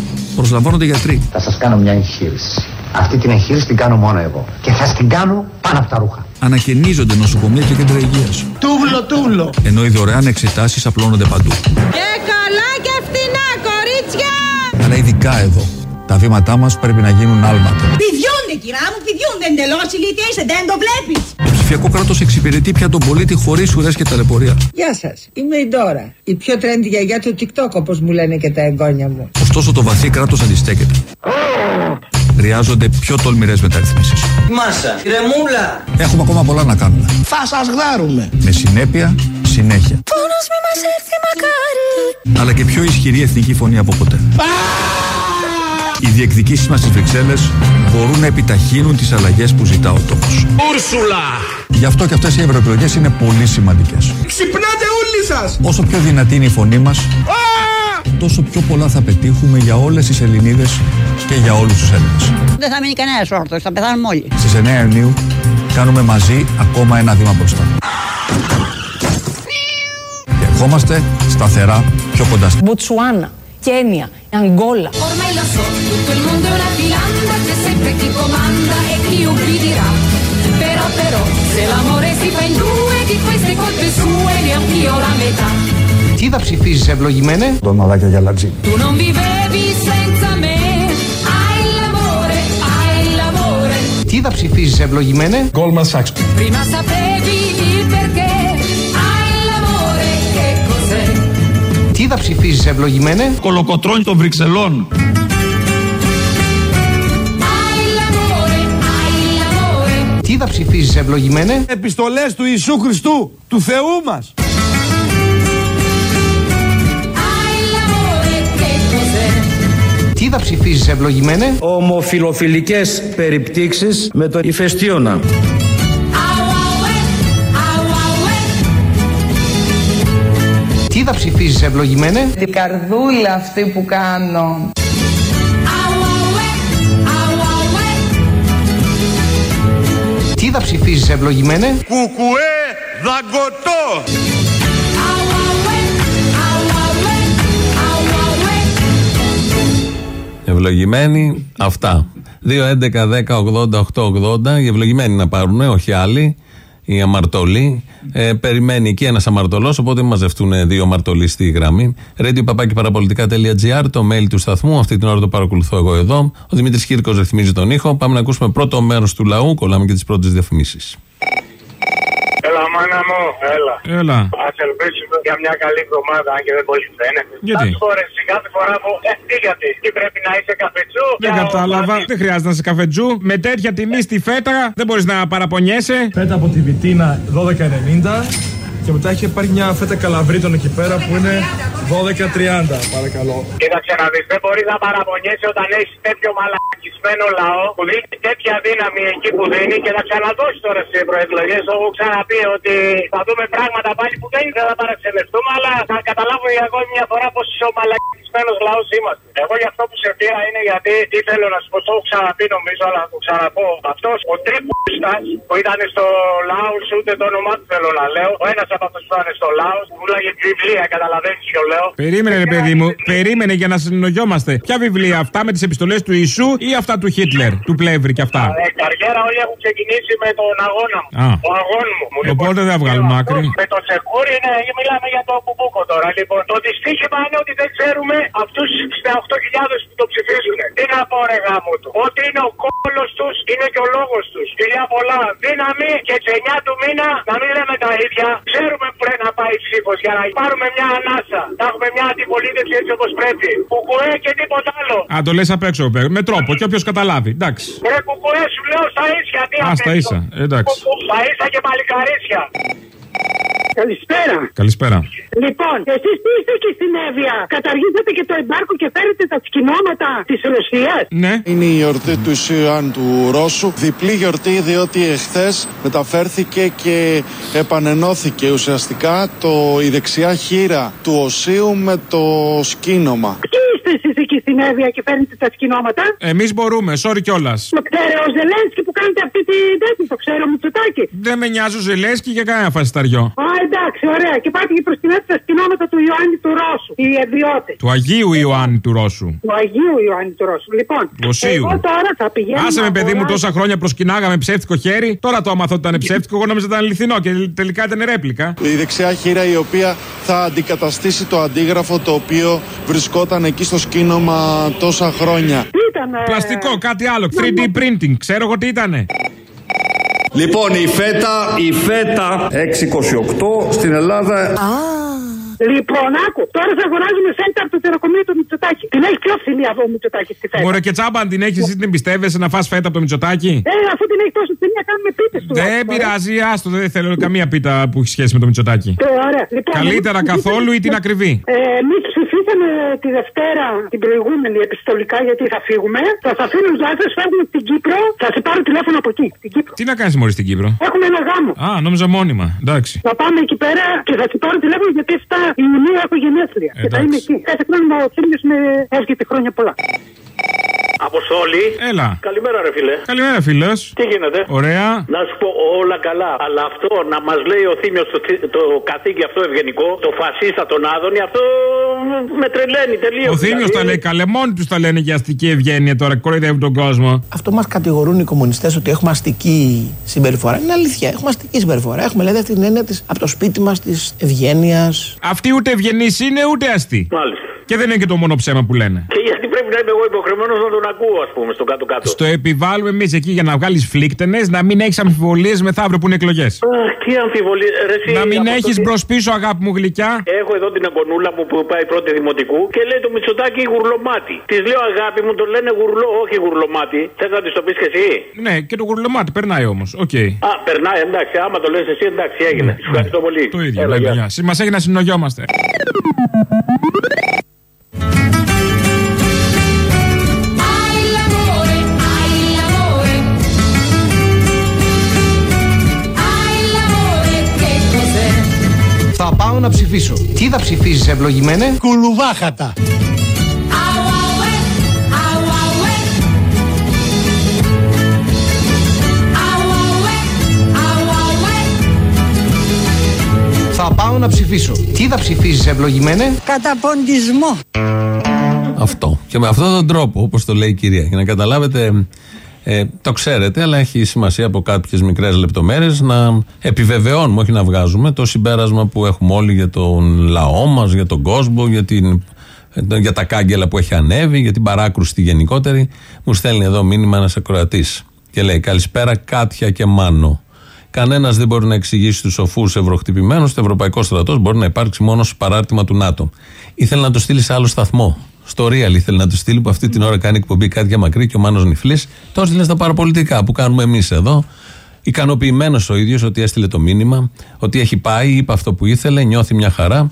προσλαμβάνονται γιατροί. Θα σας κάνω μια εγχείρηση. Αυτή την εγχείρηση την κάνω μόνο εγώ. Και θα την κάνω πάνω από τα ρούχα. Ανακαινίζονται νοσοκομεία και κέντρα υγείας. Τούβλο, τούβλο. Ενώ οι δωρεάν εξετάσεις απλώνονται παντού. Και καλά και φτηνά, κορίτσια! Αλλά ειδικά εδώ, τα βήματά μας πρέπει να γίνουν άλματα. Πηδιούνται, κυρά μου, πηδιούνται. Εντελώς ηλίθια είσαι, δεν το βλέπεις. Το ψηφιακό κράτος εξυπηρετεί πια τον πολίτη χωρίς ουρέ και ταλαιπωρία. Γεια σας, είμαι η Ντόρα. Η πιο τρέντη γιαγιά του TikTok, όπως μου λένε και τα εγγόνια μου. Ωστόσο το βαθύ κράτος αντιστέκεται. Χρειάζονται πιο τολμηρές μεταρρυθμίσεις. Μάσα, κρεμούλα. Έχουμε ακόμα πολλά να κάνουμε. Θα σας γδάρουμε. Με συνέπεια, συνέχεια. Πόνος μη μας έρθει μακάρι. Αλλά και πιο ισχυρή εθνική φωνή από ποτέ. Οι διεκδικήσεις μας στις Βρυξέλλες μπορούν να επιταχύνουν τις αλλαγές που ζητά ο τόπος. Ούρσουλα! Γι' αυτό και αυτές οι ευρωεκλογές είναι πολύ σημαντικές. Ξυπνάτε όλοι σας! Όσο πιο δυνατή είναι η φωνή μας, τόσο πιο πολλά θα πετύχουμε για όλες τις Ελληνίδες και για όλους τους Έλληνες. Δεν θα μείνει κανένας όρθιος, θα πεθάνουμε όλοι. Στις 9 Ιουνίου κάνουμε μαζί ακόμα ένα βήμα μπροστά. Και ερχόμαστε σταθερά πιο κοντά στην. Μποτσουάνα, Κένια, Angola. Τι θα ψηφίσεις ευλογημένε; Τον μαλάκια για λατζί Του non vivevi senza me. Ai l'amore, ai l'amore. Τι θα ψηφίσεις ευλογημένε; Goldman Sachs. Prima sapevi θα ψηφίσει, ευλογημένε; Κολοκοτρώνει των Βρυξελών. Hai l'amore, hai l'amore. Τι θα ψηφίσει, ευλογημένε; Επιστολές του Ιησού Χριστού, του Θεού μας. Hai l'amore, che cos'è? Τι θα ψηφίσει, ευλογημένε; Ομοφιλοφιλικές περιπτύξεις με το ηφαιστίωνα. Τι θα ψηφίσει, ευλογημένε; Την καρδούλα αυτή που κάνω. Au, au, eh, au, au, eh. Τι θα ψηφίσει, ευλογημένε; Κουκουέ δαγκωτό. Au, au, eh, au, au, eh, au, au, eh. Ευλογημένοι, αυτά. 2-11-10-80-8-80. Οι ευλογημένοι να πάρουν, όχι άλλοι. Οι αμαρτωλοί. Ε, περιμένει εκεί ένας αμαρτωλός, οπότε μαζευτούν δύο αμαρτωλοί στη γραμμή. Radio παραπολιτικά.gr, το mail του σταθμού. Αυτή την ώρα το παρακολουθώ εγώ εδώ. Ο Δημήτρης Κύρκος ρυθμίζει τον ήχο. Πάμε να ακούσουμε πρώτο μέρος του λαού. Κολλάμε και τις πρώτες διαφημίσεις. Μάνα μου, έλα. Έλα. Α ελπίσουμε για μια καλή εβδομάδα, αν και δεν πολύ φαίνεται. Γιατί; Θα σου πω, ρε, εσύ, κάθε φορά που. Ε, τι γιατί, τι πρέπει να είσαι καφετσού; Δεν για κατάλαβα. ομάδι. Δεν χρειάζεται να είσαι καφετζού. Με τέτοια τιμή στη φέτα δεν μπορείς να παραπονιέσαι. Φέτα από τη Βιτίνα 12,90 και μετά έχει υπάρχει μια φέτα καλαβρίτων εκεί πέρα που είναι 12,30 παρακαλώ. Κοίταξε να δεις, δεν μπορείς να παραπονιέσαι όταν έχεις τέτοιο μαλακισμένο λαό που δίνει τέτοια δύναμη εκεί που δίνει και θα ξαναδώσεις τώρα στι προεκλογές. Έχω ξαναπεί ότι θα δούμε πράγματα πάλι που δεν θα παραξενευτούμε, αλλά θα καταλάβουμε για ακόμη μια φορά πόσο μαλακισμένος λαός είμαστε. Εγώ για αυτό που σε πήρα είναι γιατί τι θέλω να σου πω, το έχω ξαναπεί νομίζω, αλλά θα το ξαναπώ. Αυτός ο τρίπουστα που ήταν στο λαό, ούτε το όνομά του θέλω να λέω. Ο ένας από αυτού που ήταν στο λαό, πουλάγε βιβλία, καταλαβαίνεις ποιο λέω. Περίμενε, ρε παιδί μου, περίμενε για να συνεννοιόμαστε. Ποια βιβλία, αυτά με τις επιστολές του Ιησού ή αυτά του Χίτλερ, του Πλεύρη και αυτά; Ε, καριέρα όλοι έχουν ξεκινήσει με τον αγώνα μου. Α. Ο αγών μου. Λοιπόν, Οπότε δεν θα βγάλουμε άκρη. Με το τσεκούρι, ναι, μιλάμε για το κουμπούκο τώρα. Λοιπόν, το δυστύχημα είναι ότι δεν ξέρουμε αυτούς του 68.000 που το ψηφίζουν. Τι να πω, ρε γάμο του. Ότι είναι ο κόλος τους, είναι και ο λόγος τους. Φιλιά πολλά. Δύναμη και τι 9 του μήνα να μην λέμε τα ίδια. Ξέρουμε που πρέπει να πάει ψήφος για να πάρουμε μια ανάσα. Να έχουμε μια αντιπολίτευση έτσι όπως πρέπει. Κουκουέ και τίποτα άλλο. Α, το λες απ' έξω, παι- με τρόπο και όποιος καταλάβει. Εντάξει. Ρε κουκουέ σου λέω στα ίσια. Τι Α, απ' στα έξω. ίσα. Εντάξει. Στα ίσα και παλικαρίσια. Καλησπέρα. Καλησπέρα. Λοιπόν, εσείς τι είστε εκεί στην Εύβοια; Καταργήσατε και το εμπάρκο και φέρετε τα σκηνώματα της Ρωσίας; Ναι. Είναι η γιορτή του Ισιουάν του Ρώσου. Διπλή γιορτή διότι εχθές μεταφέρθηκε και επανενώθηκε ουσιαστικά το, η δεξιά χείρα του Οσίου με το σκήνομα. Ποιοι είστε εσείς εκεί στην Εύβοια και φέρνετε τα σκηνώματα. Εμείς μπορούμε, sorry κιόλας. Το ξέρω ο Ζελένσκι που κάνετε αυτή τη τέτοια. Το ξέρω Μητσοτάκη. Δεν με νοιάζει ο Ζελέσκι για κανένα φασισταριό. Α, εντάξει, ωραία. Και πάτε και προστινάτε τα σκηνώματα του Ιωάννη του Ρώσου. Οι ευβιώτε. Του Αγίου Ιωάννη του Ρώσου. Του Αγίου Ιωάννη του Ρώσου. Λοιπόν, Του Οσίου. εγώ τώρα θα πηγαίνω. Άσε με να παιδί μου αγοράσω- τόσα χρόνια προσκυνάγαμε ψεύτικο χέρι. Τώρα το άμαθα ότι ήταν ψεύτικο. Εγώ νόμιζα ότι ήταν αληθινό και τελικά ήταν ρέπλικα. Η δεξιά χείρα η οποία θα αντικαταστήσει το αντίγραφο το οποίο βρισκόταν εκεί στο σκήνομα τόσα χρόνια. Πλαστικό, κάτι άλλο. 3D printing. Ξέρω εγώ τι ήτανε. Λοιπόν, η φέτα, η φέτα 628 στην Ελλάδα. Λοιπόν, άκου. Τώρα θα αγοράζουμε φέτα από το τεροκομείο του Μητσοτάκη. Την έχει πιο φθηνή από ο Μητσοτάκη στη φέτα; Μωρέ και τσάμπα αν την έχεις, εσύ την εμπιστεύεσαι να φας φέτα από το Μητσοτάκι. Ε, αφού την έχει τόσο φθηνή, να κάνουμε πίτες του. Δεν πειράζει, άστο, δεν θέλω καμία πίτα που έχει σχέση με το Μητσοτάκι. Ε, ωραία. Λοιπόν, Καλύτερα εμείς καθόλου ή την ψηφίσαμε- ακριβή; Ε, Εμεί ψηφίσαμε τη Δευτέρα την προηγούμενη επιστολικά γιατί θα φύγουμε. Θα σας αφήνω γεια σα, φεύγουμε στην Κύπρο. Θα σε πάρω τηλέφωνο από εκεί, στην Κύπρο. Τι να κάνεις μόλις στην Κύπρο; Έχουμε ένα γάμο. Α, νόμιζα μόνιμα. Εντάξει. Θα πάμε εκεί πέρα και θα σε πάρω τηλέφωνο γιατί 7 Ιουνίου έχω γενέθλια. Και θα Εντάξει. είμαι εκεί. Κάθε χρόνο ο Θήμιος με εύχεται χρόνια πολλά. Αποστόλη. Έλα. Καλημέρα, ρε φίλε. Καλημέρα, φίλος. Τι γίνεται; Ωραία. Να σου πω όλα καλά. Αλλά αυτό να μας λέει ο Θήμιος το, το καθήκη αυτό ευγενικό, το φασίστα τον Άδωνη, αυτό με τρελαίνει τελείως. Ο Θήμιος τα λέει καλέ, μόνοι τους τα λένε για αστική ευγένεια τώρα, κοροϊδεύουν τον κόσμο. Αυτό μας κατηγορούν οι κομμουνιστές ότι έχουμε αστική συμπεριφορά. Είναι αλήθεια. Έχουμε αστική συμπεριφορά. Έχουμε δηλαδή αυτή την έννοια της, από το σπίτι μας της ευγένειας. Αυτή ούτε ευγενής είναι ούτε αστή. Μάλιστα. Και δεν είναι και το μόνο ψέμα που λένε. Και γιατί πρέπει να είμαι εγώ υποχρεωμένος να τον ακούω, ας πούμε, στο κάτω-κάτω; Στο επιβάλλουμε εμείς εκεί για να βγάλεις φλίκτενες, να μην έχεις αμφιβολίες μεθαύριο που είναι εκλογές. Αχ, τι αμφιβολία. Ρε, εσύ, Να μην Αποστόλη, έχεις μπρος πίσω, αγάπη μου γλυκιά. Έχω εδώ την αγκονούλα μου που πάει πρώτη δημοτικού και λέει το Μητσοτάκι γουρλωμάτι. Της λέω αγάπη μου, το λένε γουρλό, όχι γουρλωμάτι. Θες να της το πεις και εσύ; Ναι, και το γουρλωμάτι περνάει όμως. Οκ. Α, περνάει, εντάξει. Άμα το λες εσύ, εντάξει, έγινε. Σου ευχαριστώ πολύ. Το ίδιο. Έλα, λέμε, γεια. γεια. Μας έχει να συνογιόμαστε. Θα πάω να ψηφίσω. Τι θα ψηφίσεις ευλογημένε; Κουλουβάχατα. Θα πάω να ψηφίσω. Τι θα ψηφίσεις ευλογημένε; Καταποντισμό. Αυτό. Και με αυτόν τον τρόπο, όπως το λέει η κυρία, για να καταλάβετε, ε, το ξέρετε, αλλά έχει σημασία από κάποιες μικρές λεπτομέρειες να επιβεβαιώνουμε, όχι να βγάζουμε, το συμπέρασμα που έχουμε όλοι για τον λαό μας, για τον κόσμο, για, την, ε, για τα κάγκελα που έχει ανέβει, για την παράκρουση τη γενικότερη. Μου στέλνει εδώ μήνυμα ένας ακροατής και λέει: Καλησπέρα, Κάτια και Μάνο. Κανένας δεν μπορεί να εξηγήσει τους σοφούς ευρωχτυπημένους ότι ο Ευρωπαϊκό στρατός μπορεί να υπάρξει μόνο στο παράρτημα του ΝΑΤΟ. Ήθελε να το στείλει σε άλλο σταθμό. Στο Real ήθελε να το στείλει που αυτή την ώρα κάνει εκπομπή κάτι για μακρύ και ο Μάνος Νιφλή. Το έστειλε στα παραπολιτικά που κάνουμε εμείς εδώ. Ικανοποιημένος ο ίδιος ότι έστειλε το μήνυμα, ότι έχει πάει, είπε αυτό που ήθελε, νιώθει μια χαρά.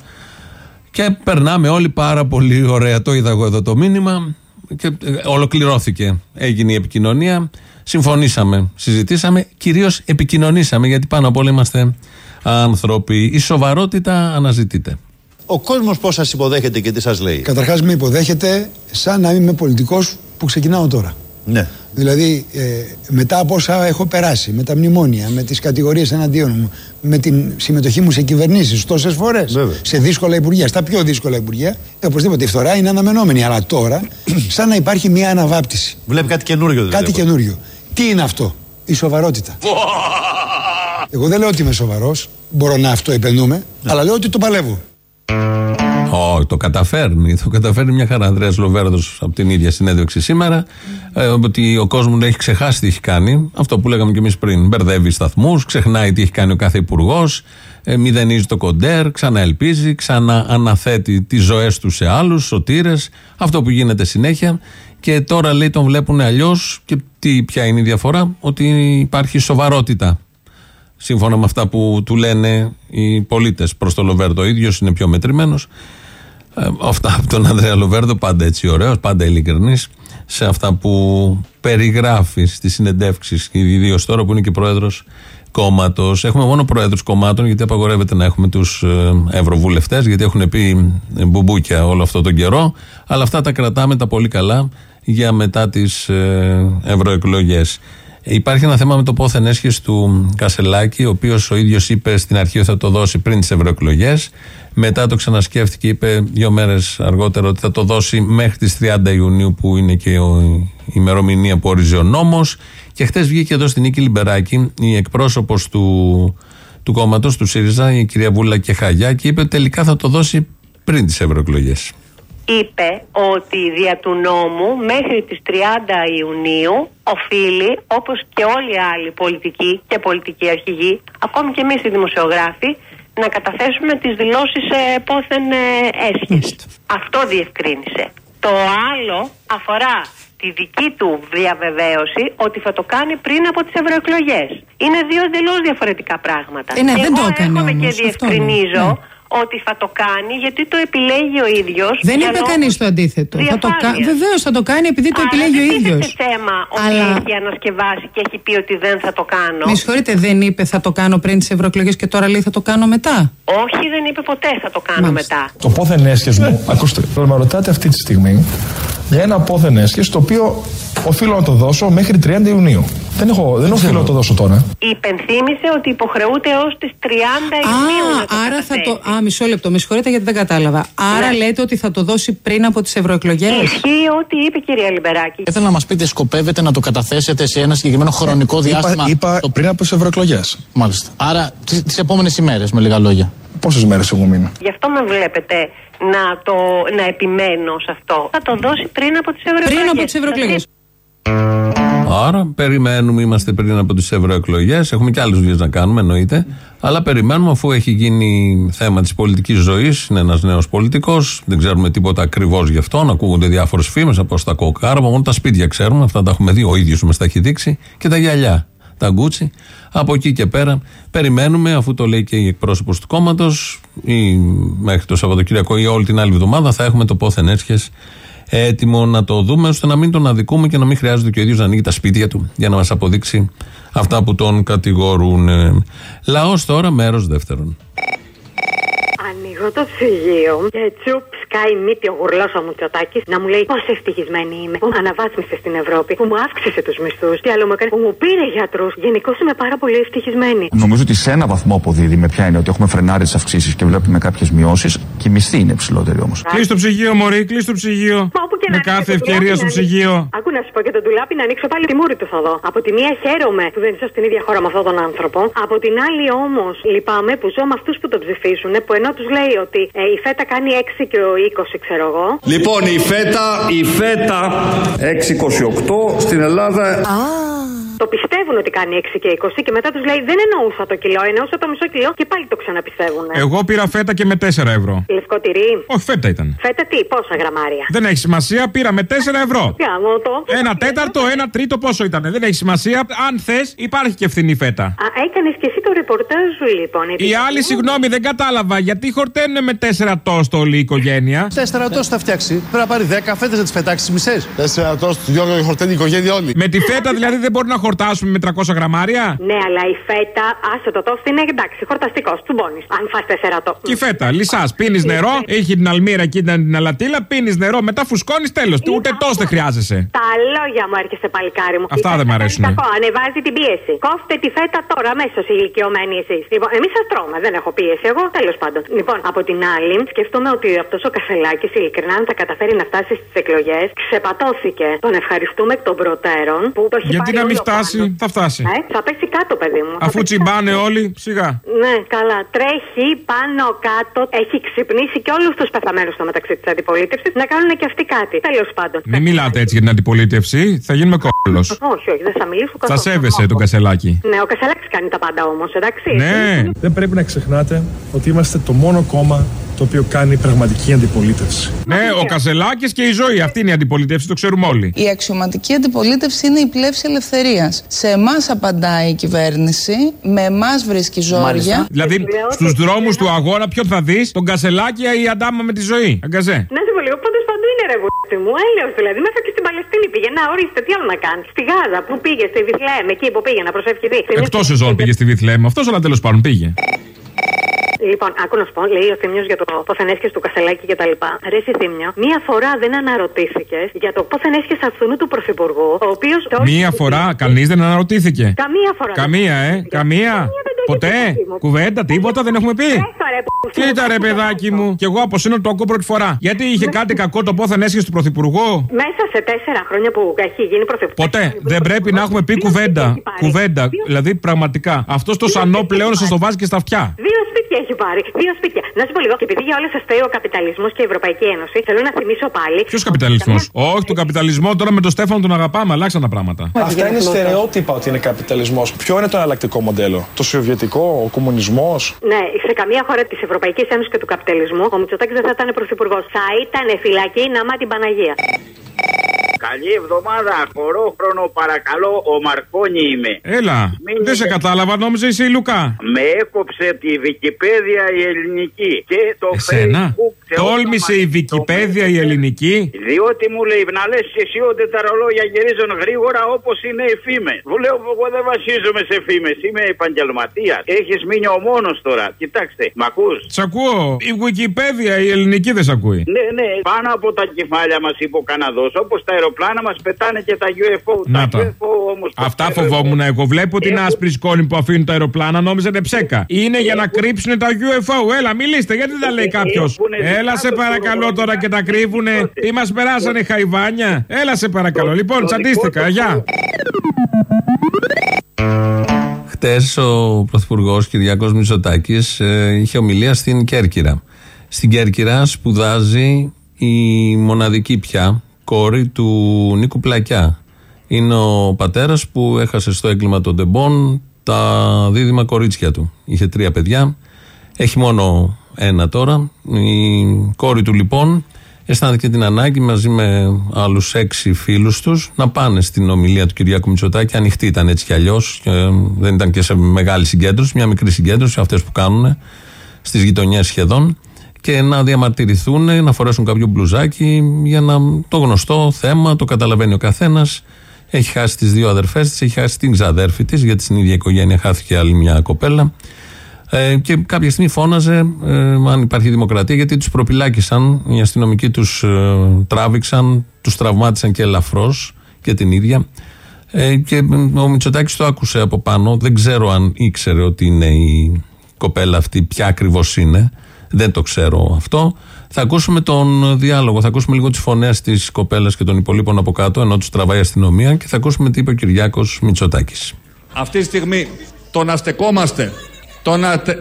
Και περνάμε όλοι πάρα πολύ ωραία. Το είδα εγώ εδώ το μήνυμα και ε, ολοκληρώθηκε. Έγινε η επικοινωνία. Συμφωνήσαμε, συζητήσαμε, κυρίως επικοινωνήσαμε γιατί πάνω απ' όλα είμαστε άνθρωποι. Η σοβαρότητα αναζητείται. Ο κόσμος πώς σας υποδέχεται και τι σας λέει; Καταρχάς, με υποδέχεται σαν να είμαι πολιτικός που ξεκινάω τώρα. Ναι. Δηλαδή, ε, μετά από όσα έχω περάσει, με τα μνημόνια, με τις κατηγορίες εναντίον μου, με την συμμετοχή μου σε κυβερνήσεις τόσες φορές, σε δύσκολα υπουργεία, στα πιο δύσκολα υπουργεία, ε, οπωσδήποτε η φθορά είναι αναμενόμενη. Αλλά τώρα, σαν να υπάρχει μια αναβάπτιση. Βλέπει κάτι καινούριο δηλαδή. Κάτι καινούριο. Τι είναι αυτό, η σοβαρότητα. Εγώ δεν λέω ότι είμαι σοβαρός, μπορώ να αυτό επενδύουμε, αλλά λέω ότι το παλεύω. Όχι, το καταφέρνει. Το καταφέρνει μια χαρά. Ανδρέας Λοβέρδος από την ίδια συνέντευξη σήμερα. Ε, ότι ο κόσμος έχει ξεχάσει τι έχει κάνει. Αυτό που λέγαμε κι εμείς πριν. Μπερδεύει σταθμούς, ξεχνάει τι έχει κάνει ο κάθε υπουργός, ε, μηδενίζει το κοντέρ, ξαναελπίζει, ξανααναθέτει τις ζωές του σε άλλους, σωτήρες. Αυτό που γίνεται συνέχεια. Και τώρα λέει τον βλέπουν αλλιώς. Και τι, ποια είναι η διαφορά, Ότι υπάρχει σοβαρότητα σύμφωνα με αυτά που του λένε οι πολίτες προς τον Λοβέρδο. Ο ίδιος είναι πιο μετρημένος. Ε, αυτά από τον Ανδρέα Λοβέρδο, πάντα έτσι ωραίος, πάντα ειλικρινής σε αυτά που περιγράφει στις συνεντεύξεις, ιδίως τώρα που είναι και πρόεδρος κόμματος. Έχουμε μόνο πρόεδρους κομμάτων, γιατί απαγορεύεται να έχουμε τους ευρωβουλευτές, γιατί έχουν πει ε, μπουμπούκια όλο αυτό τον καιρό. Αλλά αυτά τα κρατάμε τα πολύ καλά για μετά τις ε, ευρωεκλογές. Υπάρχει ένα θέμα με το πόθεν έσχεση του Κασελάκη, ο οποίος ο ίδιος είπε στην αρχή ότι θα το δώσει πριν τις ευρωεκλογές. Μετά το ξανασκέφτηκε, είπε δύο μέρες αργότερα ότι θα το δώσει μέχρι τις 30 Ιουνίου, που είναι και η ημερομηνία που όριζε ο νόμος. Και χτες βγήκε εδώ στην Νίκη Λιμπεράκη η εκπρόσωπος του, του κόμματος, του ΣΥΡΙΖΑ, η κυρία Βούλα Κεχαγιά, και είπε ότι τελικά θα το δώσει πριν τις ευρωεκλογές είπε ότι δια του νόμου μέχρι τις 30 Ιουνίου οφείλει όπως και όλοι οι άλλοι πολιτικοί και πολιτικοί αρχηγοί ακόμη και εμείς οι δημοσιογράφοι να καταθέσουμε τις δηλώσεις ε, πόθεν ε, έσχες. Αυτό διευκρίνησε. Το άλλο αφορά τη δική του διαβεβαίωση ότι θα το κάνει πριν από τις ευρωεκλογές. Είναι δύο εντελώς διαφορετικά πράγματα. Ε, ναι, δεν το έκανε και όμως, διευκρινίζω ναι ότι θα το κάνει γιατί το επιλέγει ο ίδιος. Δεν είπε κανείς το αντίθετο. Θα το κα... Βεβαίως θα το κάνει επειδή το επιλέγει ο ίδιος. Δεν είναι θέμα ότι Αλλά... έχει ανασκευάσει και έχει πει ότι δεν θα το κάνω. Με συγχωρείτε, δεν είπε θα το κάνω πριν τις ευρωεκλογές και τώρα λέει θα το κάνω μετά; Όχι, δεν είπε ποτέ θα το κάνω μετά. Το πόθεν έσχε μου, ακούστε, με ρωτάτε αυτή τη στιγμή για ένα πόθεν έσχε το οποίο οφείλω να το δώσω μέχρι 30 Ιουνίου. Δεν, έχω, δεν οφείλω να το δώσω τώρα. Υπενθύμησε ότι υποχρεούται έω τις 30 Ιουνίου. Α, άρα θα το. Α, μισό λεπτό, με συγχωρείτε γιατί δεν κατάλαβα. Άρα Ναι. λέτε ότι θα το δώσει πριν από τις ευρωεκλογές; Ισχύει ό,τι είπε η κυρία Λιμπεράκη. Ήθελα να μας πείτε, σκοπεύετε να το καταθέσετε σε ένα συγκεκριμένο χρονικό διάστημα. Είπα, είπα πριν από τις ευρωεκλογές. Μάλιστα. Άρα τι επόμενες ημέρες, με λίγα λόγια. Πόσες μέρες έχω μείνει. Γι' αυτό με βλέπετε να, το, να επιμένω σε αυτό. Θα το δώσει πριν από τις ευρωεκλογέ. Πριν από τις ευρωεκλογές. Άρα περιμένουμε, είμαστε πριν από τις ευρωεκλογές. Έχουμε και άλλες δουλειές να κάνουμε, εννοείται. Αλλά περιμένουμε αφού έχει γίνει θέμα της πολιτικής ζωής. Είναι ένας νέος πολιτικός. Δεν ξέρουμε τίποτα ακριβώς γι' αυτόν. Ακούγονται διάφορες φήμες από στα κοκάρα. Μόνο τα σπίτια ξέρουμε. Αυτά τα έχουμε δει. Ο ίδιος μας τα έχει δείξει. Και τα γυαλιά. Τα γκούτσι. Από εκεί και πέρα περιμένουμε, αφού το λέει και η εκπρόσωπος του κόμματος, ή μέχρι το Σαββατοκύριακο ή όλη την άλλη εβδομάδα, θα έχουμε το πόθεν έσχες έτοιμο να το δούμε, ώστε να μην τον αδικούμε και να μην χρειάζεται και ο ίδιος να ανοίγει τα σπίτια του για να μας αποδείξει αυτά που τον κατηγορούν. Λαός τώρα, μέρος δεύτερον. Ανοίγω το ψυγείο και τσουπ σκάει μύτη ο γουρλός ο Μουτσοτάκη να μου λέει πόσο ευτυχισμένη είμαι που με αναβάθμισε στην Ευρώπη, που μου αύξησε τους μισθούς. Τι άλλο μου έκανε, που μου πήρε γιατρούς. Γενικώ είμαι πάρα πολύ ευτυχισμένη. Νομίζω ότι σε ένα βαθμό αποδίδει με ποια είναι ότι έχουμε φρενάρει τις αυξήσεις και βλέπουμε κάποιες μειώσεις και η μισθή είναι ψηλότερη όμως. Κλείσει το ψυγείο, Μωρή, κλείσει το ψυγείο. Μα όπου και Με να κάθε ανοίξω το ευκαιρία ντουλάπι στο να ψυγείο. ανοίξω. Ακού να σου πω και το ντουλάπι να ανοίξω πάλι τη μούρη του θα δω. Από τη μία χαίρομαι που δεν ζω στην ίδια χώρα με αυτόν τον άνθρωπο. Από την άλλη όμως λυπάμαι που ζω με αυτούς που τον ψηφίσουν που ενώ τους λέει ότι ε, η φέτα κάνει 6 και ο 20 ξέρω εγώ. Λοιπόν, η φέτα, η φέτα 628 στην Ελλάδα. Το πιστεύουν ότι κάνει 6 και 20 και μετά τους λέει δεν εννοούσα το κιλό, εννοούσα το μισό κιλό και πάλι το ξαναπιστεύουν. Εγώ πήρα φέτα και με 4 ευρώ. Λευκό τυρί. Όχι, φέτα ήταν. Φέτα τι, πόσα γραμμάρια; Δεν έχει σημασία, πήρα με 4 ευρώ. Γάμο το. Ένα τέταρτο, ένα τρίτο πόσο ήταν. Δεν έχει σημασία. Αν θες, υπάρχει και φθηνή φέτα. Α, έκανες και εσύ το ρεπορτάζ σου λοιπόν. Οι άλλοι, συγγνώμη, δεν κατάλαβα γιατί χορταίνουν με 4 τόστο όλη η οικογένεια; Τέσσερα τόσο θα φτιάξει. Πρέπει να πάρει 10 φέτες να τις πετάξει μισές. Τέσσερα τόσο του Γιώργο χορταίνει η οικογένεια όλη. Με τη φέτα δηλαδή δεν μπορεί να χορτάσουμε με 300 γραμμάρια; Ναι, αλλά η φέτα, άσε το τόστο είναι εντάξει, χορταστικός, τσουμπώνει. Αν φας τέσσερα το. Και η φέτα, λυσάς, πίνεις νερό, έχει την αλμύρα εκεί την αλατίλα, πίνεις νερό, μετά φουσκώνεις τέλος. Ούτε τόσο δεν χρειάζεσαι. Τα λόγια μου έρχεσαι παλικάρι μου. Αυτά δεν μ' αρέσουν. Κακό, ανεβάζει την πίεση. Κόφτε τη φέτα τώρα, αμέσως ηλικιωμένοι εσείς. Λοιπόν, εμείς σας τρώμε, δεν έχω πίεση εγώ, τέλος πάντων. Λοιπόν, από την άλλη, σκεφτούμε ότι αυτός ο Κασελάκη ειλικρινά αν θα καταφέρει να φτάσει στις εκλογές, ξεπατώθηκε. Τον ευχαριστούμε εκ των προτέρων που το έχει Γιατί πάρει να μην όλο φτάσει, πάνω. θα φτάσει. Ε, θα πέσει κάτω, παιδί μου. Θα Αφού πέσει τσιμπάνε όλοι, σιγά. ναι, καλά. Τρέχει πάνω κάτω. Έχει ξυπνήσει και όλους τους πεθαμένους στο μεταξύ της αντιπολίτευσης να κάνουν και αυτοί κάτι. Τέλος πάντων. Μην μιλάτε έτσι για την αντιπολίτευση, θα γίνουμε κόλλο. Όχι, όχι, δεν θα μιλήσω Θα καθόλου. σέβεσαι τον Κασελάκη. Ναι, ο Κασελάκης κάνει τα πάντα όμως, εντάξει. Ναι. Δεν πρέπει να ξεχνάτε ότι είμαστε το μόνο κόμμα το οποίο κάνει πραγματική αντιπολίτευση. Ναι, ο Κασελάκης και η ζωή. Αυτή είναι η αντιπολίτευση, το ξέρουμε όλοι. Η αξιωματική αντιπολίτευση είναι η πλεύση ελευθερίας. Σε εμάς απαντάει η κυβέρνηση, με εμάς βρίσκει ζόρια. Δηλαδή, στους δρόμους του αγώνα, ποιον θα δεις, τον Κασελάκη ή η Αντάμα με τη ζωή. Αγκαζέ. Να σε πω λίγο, πάντως παντού είναι ρε βουλευτή μου. Έλεος δηλαδή, μέσα και στην Παλαιστίνη πήγε. Να ορίστε, τι άλλο να κάνεις. Στη Γάζα, που πήγε, στη Βιθλέμ, εκεί που πήγε να προσευχηθεί. Εκτός σεζόν πήγε στη Βιθλέμ. Αυτός αλλά τέλος πάντων πήγε. Λοιπόν, άκου να σου πω, λέει ο Θήμιος για το πώς ενέσχεσαι του Κασελάκη και τα λοιπά. Ρε εσύ, Θήμιο, μία φορά δεν αναρωτήθηκες για το πώς ενέσχεσαι αυτού του Πρωθυπουργού, ο οποίος. Μία φορά, κανείς δεν αναρωτήθηκε. Καμία φορά. Καμία, ε, καμία. Ποτέ, κουβέντα, τίποτα δεν έχουμε πει. Κοίτα ρε παιδάκι μου, κι εγώ από σένα το ακούω πρώτη φορά. Γιατί είχε κάτι κακό το πόθεν έσχεση του Πρωθυπουργού; Μέσα σε τέσσερα χρόνια που έχει γίνει Πρωθυπουργός. Ποτέ δεν πρέπει να έχουμε πει κουβέντα. Κουβέντα. Δηλαδή πραγματικά. Αυτός το σανό πλέον σα το βάζει και στα αυτιά. Δύο σπίτια έχει πάρει. Δύο σπίτια. Να σου πω λίγο, και επειδή για όλα σας φταίει ο καπιταλισμός και η Ευρωπαϊκή Ένωση, θέλω να θυμίσω πάλι. Ποιος καπιταλισμός; Όχι, τον καπιταλισμό τώρα με τον Στέφανο τον αγαπάμε, αλλάξαν τα πράγματα. Αυτά είναι στερεότυπα ότι είναι καπιταλισμός. Ποιο είναι το εναλλακτικό μοντέλο, το σοβιετικό, ο κομμουνισμός. Ναι, σε καμία χώρα της Ευρωπαϊκής Ένωσης και του καπιταλισμού ο Μητσοτάκης δεν θα ήταν πρωθυπουργός. Θα ήταν φυλακή να μα την Παναγία. Καλή εβδομάδα, χρόνο παρακαλώ, ο Μαρκόνι είμαι. Έλα, δεν σε κατάλαβα, νόμιζα είσαι η Λουκά. Με έκοψε τη Wikipedia η ελληνική και το Εσένα; Facebook. σε όλα Τόλμησε μας η Wikipedia η ελληνική; Διότι μου λέει να λες και εσύ ότι τα ρολόγια γυρίζουν γρήγορα όπως είναι οι φήμες. Μου λέω εγώ δεν βασίζομαι σε φήμες, είμαι επαγγελματίας. Έχεις μείνει ο μόνος τώρα. Κοιτάξτε, μ' ακούς. Σ' ακούω. Η Wikipedia η ελληνική δεν σ' ακούει. Ναι, ναι, πάνω από τα κεφάλια μας είπε ο Καναδός, όπως τα αεροπλάνα μας πετάνε και τα UFO. Να τα τα. UFO όμως Αυτά φοβόμουν εγώ. Βλέπω την άσπρη σκόνη που αφήνουν τα αεροπλάνα, νόμιζα είναι ψέκα. Είναι για να κρύψουν τα UFO. Έλα, μιλήστε, γιατί δεν τα λέει κάποιος; Έλα, σε παρακαλώ τώρα και τα κρύβουνε. Τι μας περάσανε, χαϊβάνια. Έλα, σε παρακαλώ. Λοιπόν, τσαντίστηκα, γεια. Χτες ο Πρωθυπουργός Κυριάκο Μητσοτάκης είχε ομιλία στην Κέρκυρα. Στην Κέρκυρα σπουδάζει η μοναδική πια κόρη του Νίκου Πλακιά. Είναι ο πατέρας που έχασε στο έγκλημα των Ντεμπών τα δίδυμα κορίτσια του. Είχε τρία παιδιά. Έχει μόνο ένα τώρα. Η κόρη του λοιπόν αισθάνθηκε την ανάγκη μαζί με άλλους έξι φίλους τους να πάνε στην ομιλία του Κυριάκου Μητσοτάκη. Ανοιχτή ήταν έτσι κι αλλιώς. Δεν ήταν και σε μεγάλη συγκέντρωση, μια μικρή συγκέντρωση, αυτές που κάνουν στις γειτονιές σχεδόν. Και να διαμαρτυρηθούν, να φορέσουν κάποιο μπλουζάκι για να το γνωστό θέμα, το καταλαβαίνει ο καθένας. Έχει χάσει τις δύο αδερφές της, έχει χάσει την ξαδέρφη της, γιατί στην ίδια οικογένεια χάθηκε άλλη μια κοπέλα. Ε, και κάποια στιγμή φώναζε ε, αν υπάρχει δημοκρατία, γιατί τους προπυλάκησαν. Οι αστυνομικοί τους ε, τράβηξαν, τους τραυμάτισαν και ελαφρώς και την ίδια. Ε, και ο Μητσοτάκης το άκουσε από πάνω. Δεν ξέρω αν ήξερε ότι είναι η κοπέλα αυτή, ποια ακριβώς είναι. Δεν το ξέρω αυτό. Θα ακούσουμε τον διάλογο, θα ακούσουμε λίγο τις φωνές της κοπέλας και των υπολείπων από κάτω, ενώ τους τραβάει η αστυνομία και θα ακούσουμε τι είπε ο Κυριάκος Μητσοτάκης. Αυτή τη στιγμή το να στεκόμαστε, το να... τε-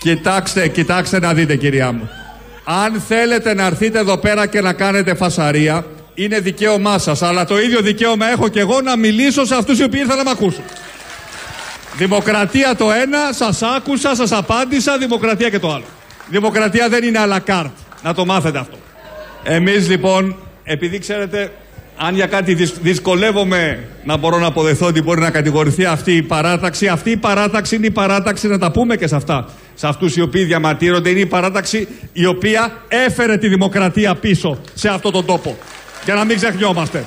Κοιτάξτε, κοιτάξτε να δείτε κυρία μου. Αν θέλετε να έρθετε εδώ πέρα και να κάνετε φασαρία, είναι δικαίωμά σας. Αλλά το ίδιο δικαίωμα έχω και εγώ να μιλήσω σε αυτούς οι οποίοι ήρθαν να με ακούσουν. Δημοκρατία το ένα, σας άκουσα, σας απάντησα. Δημοκρατία και το άλλο. Δημοκρατία δεν είναι à la carte. Να το μάθετε αυτό. Εμείς λοιπόν, επειδή ξέρετε, αν για κάτι δυσ- δυσκολεύομαι να μπορώ να αποδεχθώ ότι μπορεί να κατηγορηθεί αυτή η παράταξη, αυτή η παράταξη είναι η παράταξη, να τα πούμε και σε αυτά, σε αυτούς οι οποίοι διαμαρτύρονται, είναι η παράταξη η οποία έφερε τη δημοκρατία πίσω σε αυτόν τον τόπο. Για να μην ξεχνιόμαστε.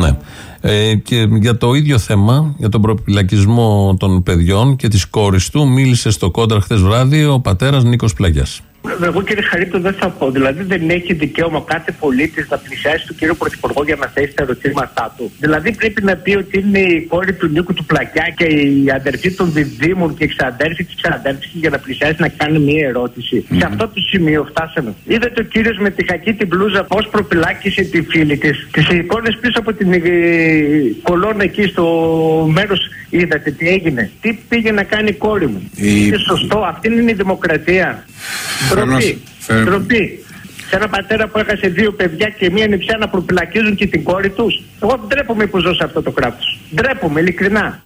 Ναι. Ε, και για το ίδιο θέμα, για τον προπυλακισμό των παιδιών και της κόρης του, μίλησε στο κόντρα χθες βράδυ ο πατέρας Νίκος Πλαγιάς. Εγώ κύριε Χαρίτο δεν θα πω. Δηλαδή δεν έχει δικαίωμα κάθε πολίτης να πλησιάσει τον κύριο Πρωθυπουργό για να θέσει τα ερωτήματά του. Δηλαδή πρέπει να πει ότι είναι η κόρη του Νίκου του Πλακιά και η αδερφή των διδήμων και η ξαδέρφη τη ξαδέρφη για να πλησιάσει να κάνει μία ερώτηση. Σε αυτό το σημείο φτάσαμε. Είδατε ο κύριος με τη χακή την μπλούζα πώς προπυλάκησε τη φίλη της. Τις εικόνες πίσω από την ε, κολόνα εκεί στο μέρος είδατε τι έγινε. Τι πήγε να κάνει η κόρη μου. Η- Είναι σωστό. Αυτή είναι η δημοκρατία. Ντροπή. Φέρνω- Ντροπή. Σε ένα πατέρα που έχασε δύο παιδιά και μία νηψιά να προπυλακίζουν και την κόρη τους. Εγώ ντρέπομαι που ζω σε αυτό το κράτος. Ντρέπομαι, ειλικρινά.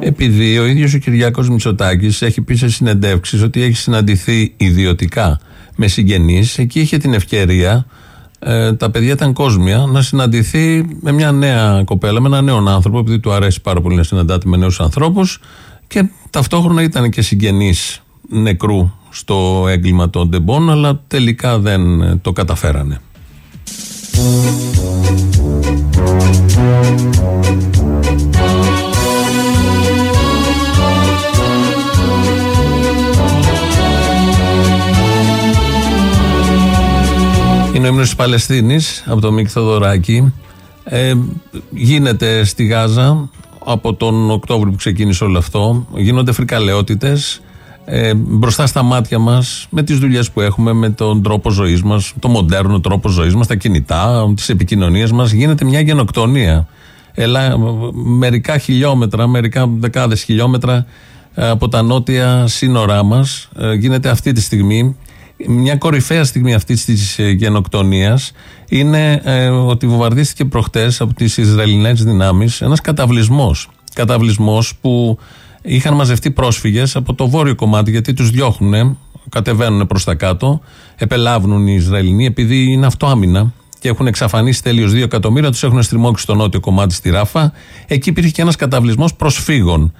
Επειδή ο ίδιος ο Κυριάκος Μητσοτάκης έχει πει σε συνεντεύξεις ότι έχει συναντηθεί ιδιωτικά με συγγενείς, εκεί είχε την ευκαιρία, ε, τα παιδιά ήταν κόσμια, να συναντηθεί με μια νέα κοπέλα, με έναν νέο άνθρωπο, επειδή του αρέσει πάρα πολύ να συναντάται με νέους ανθρώπους και ταυτόχρονα ήταν και συγγενείς νεκρού στο έγκλημα των Ντεμπών, αλλά τελικά δεν ε, το καταφέρανε. Είναι ο ύμνος της Παλαιστίνης από τον Μίκη Θοδωράκη. Ε, γίνεται στη Γάζα από τον Οκτώβριο που ξεκίνησε όλο αυτό. Γίνονται φρικαλαιότητες ε, μπροστά στα μάτια μας με τις δουλειές που έχουμε, με τον τρόπο ζωής μας, το μοντέρνο τρόπο ζωής μας, τα κινητά, τις επικοινωνίες μας. Γίνεται μια γενοκτονία. Ελά, μερικά χιλιόμετρα, μερικά δεκάδες χιλιόμετρα ε, από τα νότια σύνορά μας ε, γίνεται αυτή τη στιγμή μια κορυφαία στιγμή αυτής της γενοκτονίας είναι ε, ότι βομβαρδίστηκε προχτές από τις Ισραηλινές δυνάμεις ένας καταβλισμός. Καταβλισμός που είχαν μαζευτεί πρόσφυγες από το βόρειο κομμάτι, γιατί τους διώχνουν, κατεβαίνουν προς τα κάτω, επελάβουν οι Ισραηλινοί, επειδή είναι αυτοάμυνα και έχουν εξαφανίσει τελείω δύο εκατομμύρια, τους έχουν στριμώξει στο νότιο κομμάτι στη Ράφα. Εκεί υπήρχε και ένας καταβλισμός προσφύγων.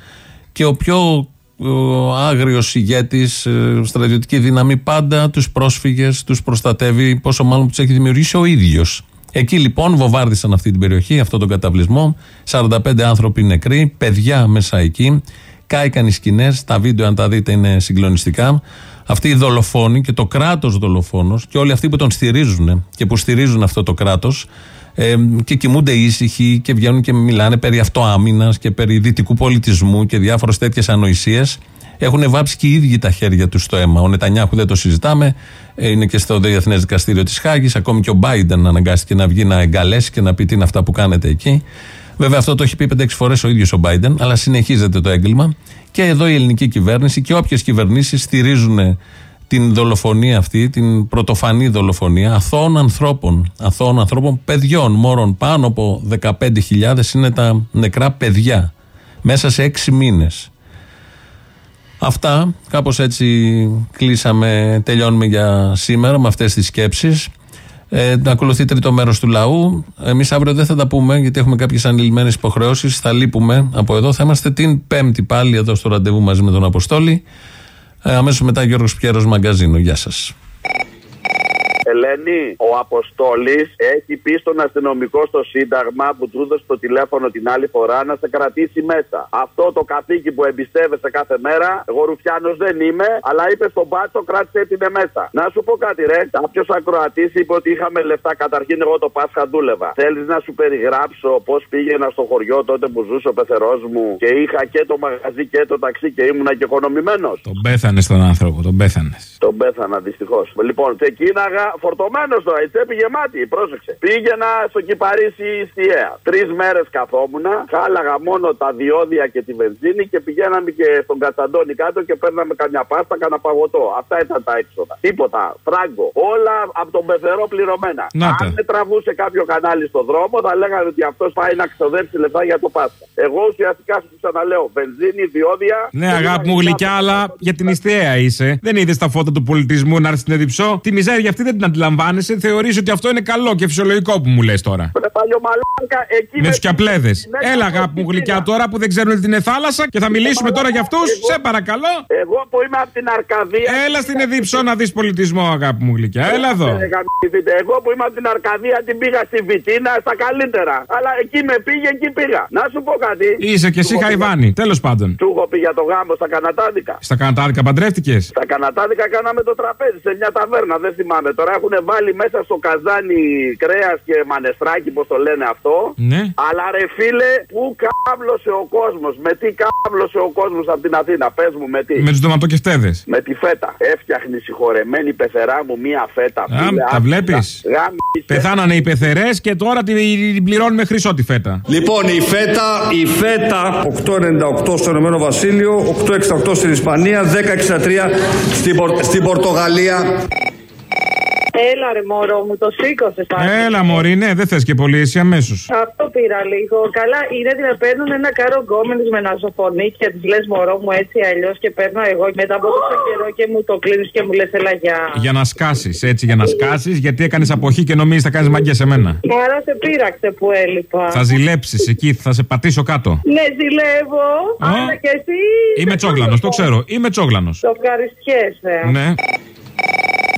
Και ο πιο ο άγριος ηγέτης, ε, στρατιωτική δύναμη πάντα τους πρόσφυγες τους προστατεύει πόσο μάλλον τους έχει δημιουργήσει ο ίδιος. Εκεί λοιπόν βομβάρδισαν αυτή την περιοχή, αυτό τον καταβλισμό, 45 άνθρωποι νεκροί, παιδιά μέσα εκεί, κάηκαν οι σκηνές, τα βίντεο αν τα δείτε είναι συγκλονιστικά. Αυτοί οι δολοφόνοι και το κράτος δολοφόνος και όλοι αυτοί που τον στηρίζουν και που στηρίζουν αυτό το κράτος ε, και κοιμούνται ήσυχοι και βγαίνουν και μιλάνε περί αυτοάμυνας και περί δυτικού πολιτισμού και διάφορες τέτοιες ανοησίες. Έχουν βάψει και οι ίδιοι τα χέρια τους στο αίμα. Ο Νετανιάχου δεν το συζητάμε. ε, Είναι και στο Διεθνές Δικαστήριο της Χάγης. Ακόμη και ο Μπάιντεν αναγκάστηκε να βγει να εγκαλέσει και να πει τι είναι αυτά που κάνετε εκεί. Βέβαια, αυτό το έχει πει 5-6 φορές ο ίδιος ο Μπάιντεν, αλλά συνεχίζεται το έγκλημα. Και εδώ η ελληνική κυβέρνηση και όποιες κυβερνήσεις στηρίζουν την δολοφονία αυτή, την πρωτοφανή δολοφονία αθώων ανθρώπων, αθώων ανθρώπων, παιδιών, μόρων πάνω από 15.000 είναι τα νεκρά παιδιά μέσα σε έξι μήνες. Αυτά, κάπως έτσι κλείσαμε, τελειώνουμε για σήμερα με αυτές τις σκέψεις. Ε, να ακολουθεί τρίτο μέρος του λαού. Εμείς αύριο δεν θα τα πούμε γιατί έχουμε κάποιες ανηλυμένες υποχρεώσεις. Θα λείπουμε από εδώ. Θα είμαστε την Πέμπτη πάλι εδώ στο ραντεβού μαζί με τον Αποστόλη. Ε, αμέσως μετά Γιώργος Πιέρος Μαγκαζίνο. Γεια σας. Ελένη, ο Αποστόλης έχει πει στον αστυνομικό στο Σύνταγμα που του έδωσε το τηλέφωνο την άλλη φορά να σε κρατήσει μέσα. Αυτό το καθήκη που εμπιστεύεσαι κάθε μέρα, εγώ Ρουφιάνος δεν είμαι, αλλά είπε στον μπάτσο κράτησε την μέσα. Να σου πω κάτι, ρε. Κάποιος ακροατής είπε ότι είχαμε λεφτά. Καταρχήν, εγώ το Πάσχα δούλευα. Θέλεις να σου περιγράψω πώς πήγαινα στο χωριό τότε που ζούσε ο πεθερός μου και είχα και το μαγαζί και το ταξί και ήμουνα και οικονομημένος. Τον πέθανες τον άνθρωπο, τον πέθανες. Τον πέθανα δυστυχώς. Λοιπόν, ξεκίναγα φορτωμένος τώρα, η τσέπη γεμάτη, πρόσεξε. Πήγαινα στο Κυπαρίσι Ιστιαία. Τρεις μέρες καθόμουν, χάλαγα μόνο τα διόδια και τη βενζίνη και πηγαίναμε και στον Κατσαντώνη κάτω και παίρναμε καμιά πάστα, κανένα παγωτό. Αυτά ήταν τα έξοδα. Τίποτα, φράγκο. Όλα από τον πεθερό πληρωμένα. Να Αν τα. με τραβούσε κάποιο κανάλι στο δρόμο, θα λέγανε ότι αυτός πάει να ξοδέψει λεφτά για το πάστα. Εγώ ουσιαστικά σου ξαναλέω, βενζίνη, διόδια. Ναι, αγάπη μου γλυκιά, αλλά για την ιστιαία είσαι. Δεν είδες τα φώτα του πολιτισμού να έρθει στην Εδιψό; Τη μιζέρια αυτή δεν την αντιλαμβάνεσαι. Θεωρείς ότι αυτό είναι καλό και φυσιολογικό που μου λες τώρα. Ρε παλιωμαλάκα, εκεί Με τους κιαπλέδες. Ναι, Έλα, αγάπη μου γλυκιά τώρα που δεν ξέρουν ότι είναι θάλασσα και θα μιλήσουμε τώρα για αυτούς. Σε παρακαλώ. Εγώ που είμαι από την Αρκαδία. Έλα στην Εδιψό να δεις πολιτισμό, αγάπη μου γλυκιά. Έλα εδώ. Ε, γαμηθείτε. Εγώ που είμαι από την Αρκαδία την πήγα στη Βιτίνα στα καλύτερα. Αλλά εκεί με πήγε, εκεί πήγα. Να σου πω κάτι. Είσαι και εσύ Χαϊβάνι. Τέλος πάντων. Του έχω πει για το γάμο στα Κανατάδικα. Στα κανατάρικα παντρεύτηκες; Στα Κανατάδικα κάναμε το τραπέζι σε μια ταβέρνα, δεν θυμάμαι. Τώρα έχουν βάλει μέσα στο καζάνι κρέας και μανεστράκι, πώς το λένε αυτό. Ναι. Αλλά ρε φίλε, πού κάβλωσε ο κόσμος, με τι κάβλωσε ο κόσμος από την Αθήνα, πες μου με τι. Με τους ντοματοκευτέδε. Με τη φέτα. Έφτιαχνε η συγχωρεμένη πεθερά μου μία φέτα. Α, φίλε, τα άκου, βλέπεις. γάμισε. Πεθάνανε οι πεθερές και τώρα την πληρώνουμε χρυσό τη φέτα. Λοιπόν, η φέτα, η φέτα 8,98 στο Ηνωμένο Βασίλειο, 8,68 στην Ισπανία, 10,63 στην, Πορ- στην Πορτογαλία. Έλα ρε μωρό μου, το σήκωσε πάλι. Έλα, Μωρή, ναι, δεν θες και πολύ, εσύ αμέσως. Αυτό πήρα λίγο. Καλά, είναι ότι με παίρνουν ένα κάρο γκόμενε με ναζοφωνή και τους λες μωρό μου έτσι αλλιώς και παίρνω εγώ μετά από τόσο καιρό και μου το κλείνεις και μου λες έλα για. Για να σκάσεις, έτσι, για να σκάσεις, γιατί έκανες αποχή και νομίζεις θα κάνεις μαγκέ σε μένα. Άρα σε πείραξε που έλειπα. Θα ζηλέψεις εκεί, θα σε πατήσω κάτω. Ναι, ζηλεύω. Αλλά και εσύ. Είμαι τσόγλανος, το ξέρω. Είμαι τσόγλανος. Το ευχαριστιέσαι. Ναι.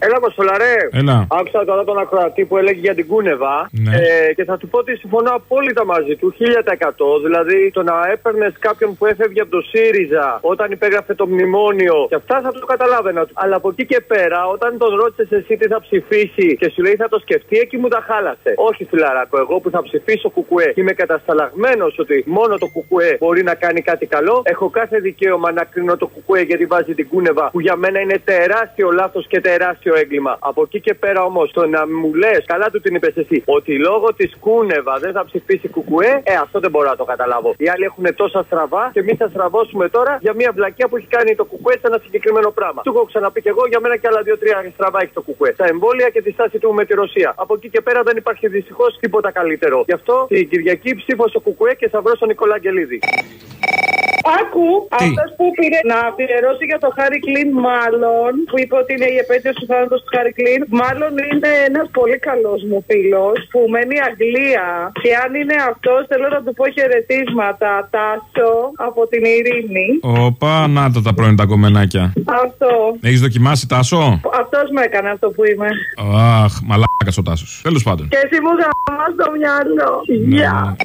Έλα, Κοστολαρέ. Έλα. Άκουσα τώρα τον ακροατή που έλεγε για την Κούνεβα. Ναι. Ε, και θα του πω ότι συμφωνώ απόλυτα μαζί του. 1000%. Δηλαδή, το να έπαιρνες κάποιον που έφευγε από το ΣΥΡΙΖΑ όταν υπέγραφε το μνημόνιο. Και αυτά θα το καταλάβαινα. Αλλά από εκεί και πέρα, όταν τον ρώτησες εσύ τι θα ψηφίσει και σου λέει θα το σκεφτεί, εκεί μου τα χάλασε. Όχι, φιλαράκο. Εγώ που θα ψηφίσω κουκουέ και είμαι κατασταλαγμένος ότι μόνο το κουκουέ μπορεί να κάνει κάτι καλό. Έχω κάθε δικαίωμα να κρίνω το κουκουέ γιατί βάζει την Κούνεβα που για μένα είναι τεράστιο λάθος και τεράστιο έγκλημα. Από εκεί και πέρα όμως το να μου λες, καλά του την είπες εσύ, ότι λόγω της Κούνεβα δεν θα ψηφίσει κουκουέ, ε, αυτό δεν μπορώ να το καταλάβω. Οι άλλοι έχουν τόσα στραβά και εμείς θα στραβώσουμε τώρα για μια βλακιά που έχει κάνει το κουκουέ σε ένα συγκεκριμένο πράγμα. Του έχω ξαναπεί και εγώ, για μένα και άλλα δύο-τρία στραβά έχει το κουκουέ. Τα εμβόλια και τη στάση του με τη Ρωσία. Από εκεί και πέρα δεν υπάρχει δυστυχώς τίποτα καλύτερο. Γι' αυτό την Κυριακή ψήφο στο κουκουέ και θα βρω στον Νικολά Αγγελίδη. Άκου αυτός που πήρε να αφιερώσει για το Χάρη Κλίν, μάλλον που είπε ότι είναι η επέτειος του θάνατος του Χάρη Κλίν. Μάλλον είναι ένας πολύ καλός μου φίλος που μένει Αγγλία. Και αν είναι αυτός, θέλω να του πω χαιρετίσματα. Τάσο από την Ειρήνη. Οπα, να τα τα πρώην τα κομμενάκια. Αυτό. Έχεις δοκιμάσει τάσο; Αυτός με έκανε αυτό που είμαι. Αχ, μαλάκας ο τάσος. Τέλος πάντων. Και εσύ μου γαμάς το μυαλό. Γεια.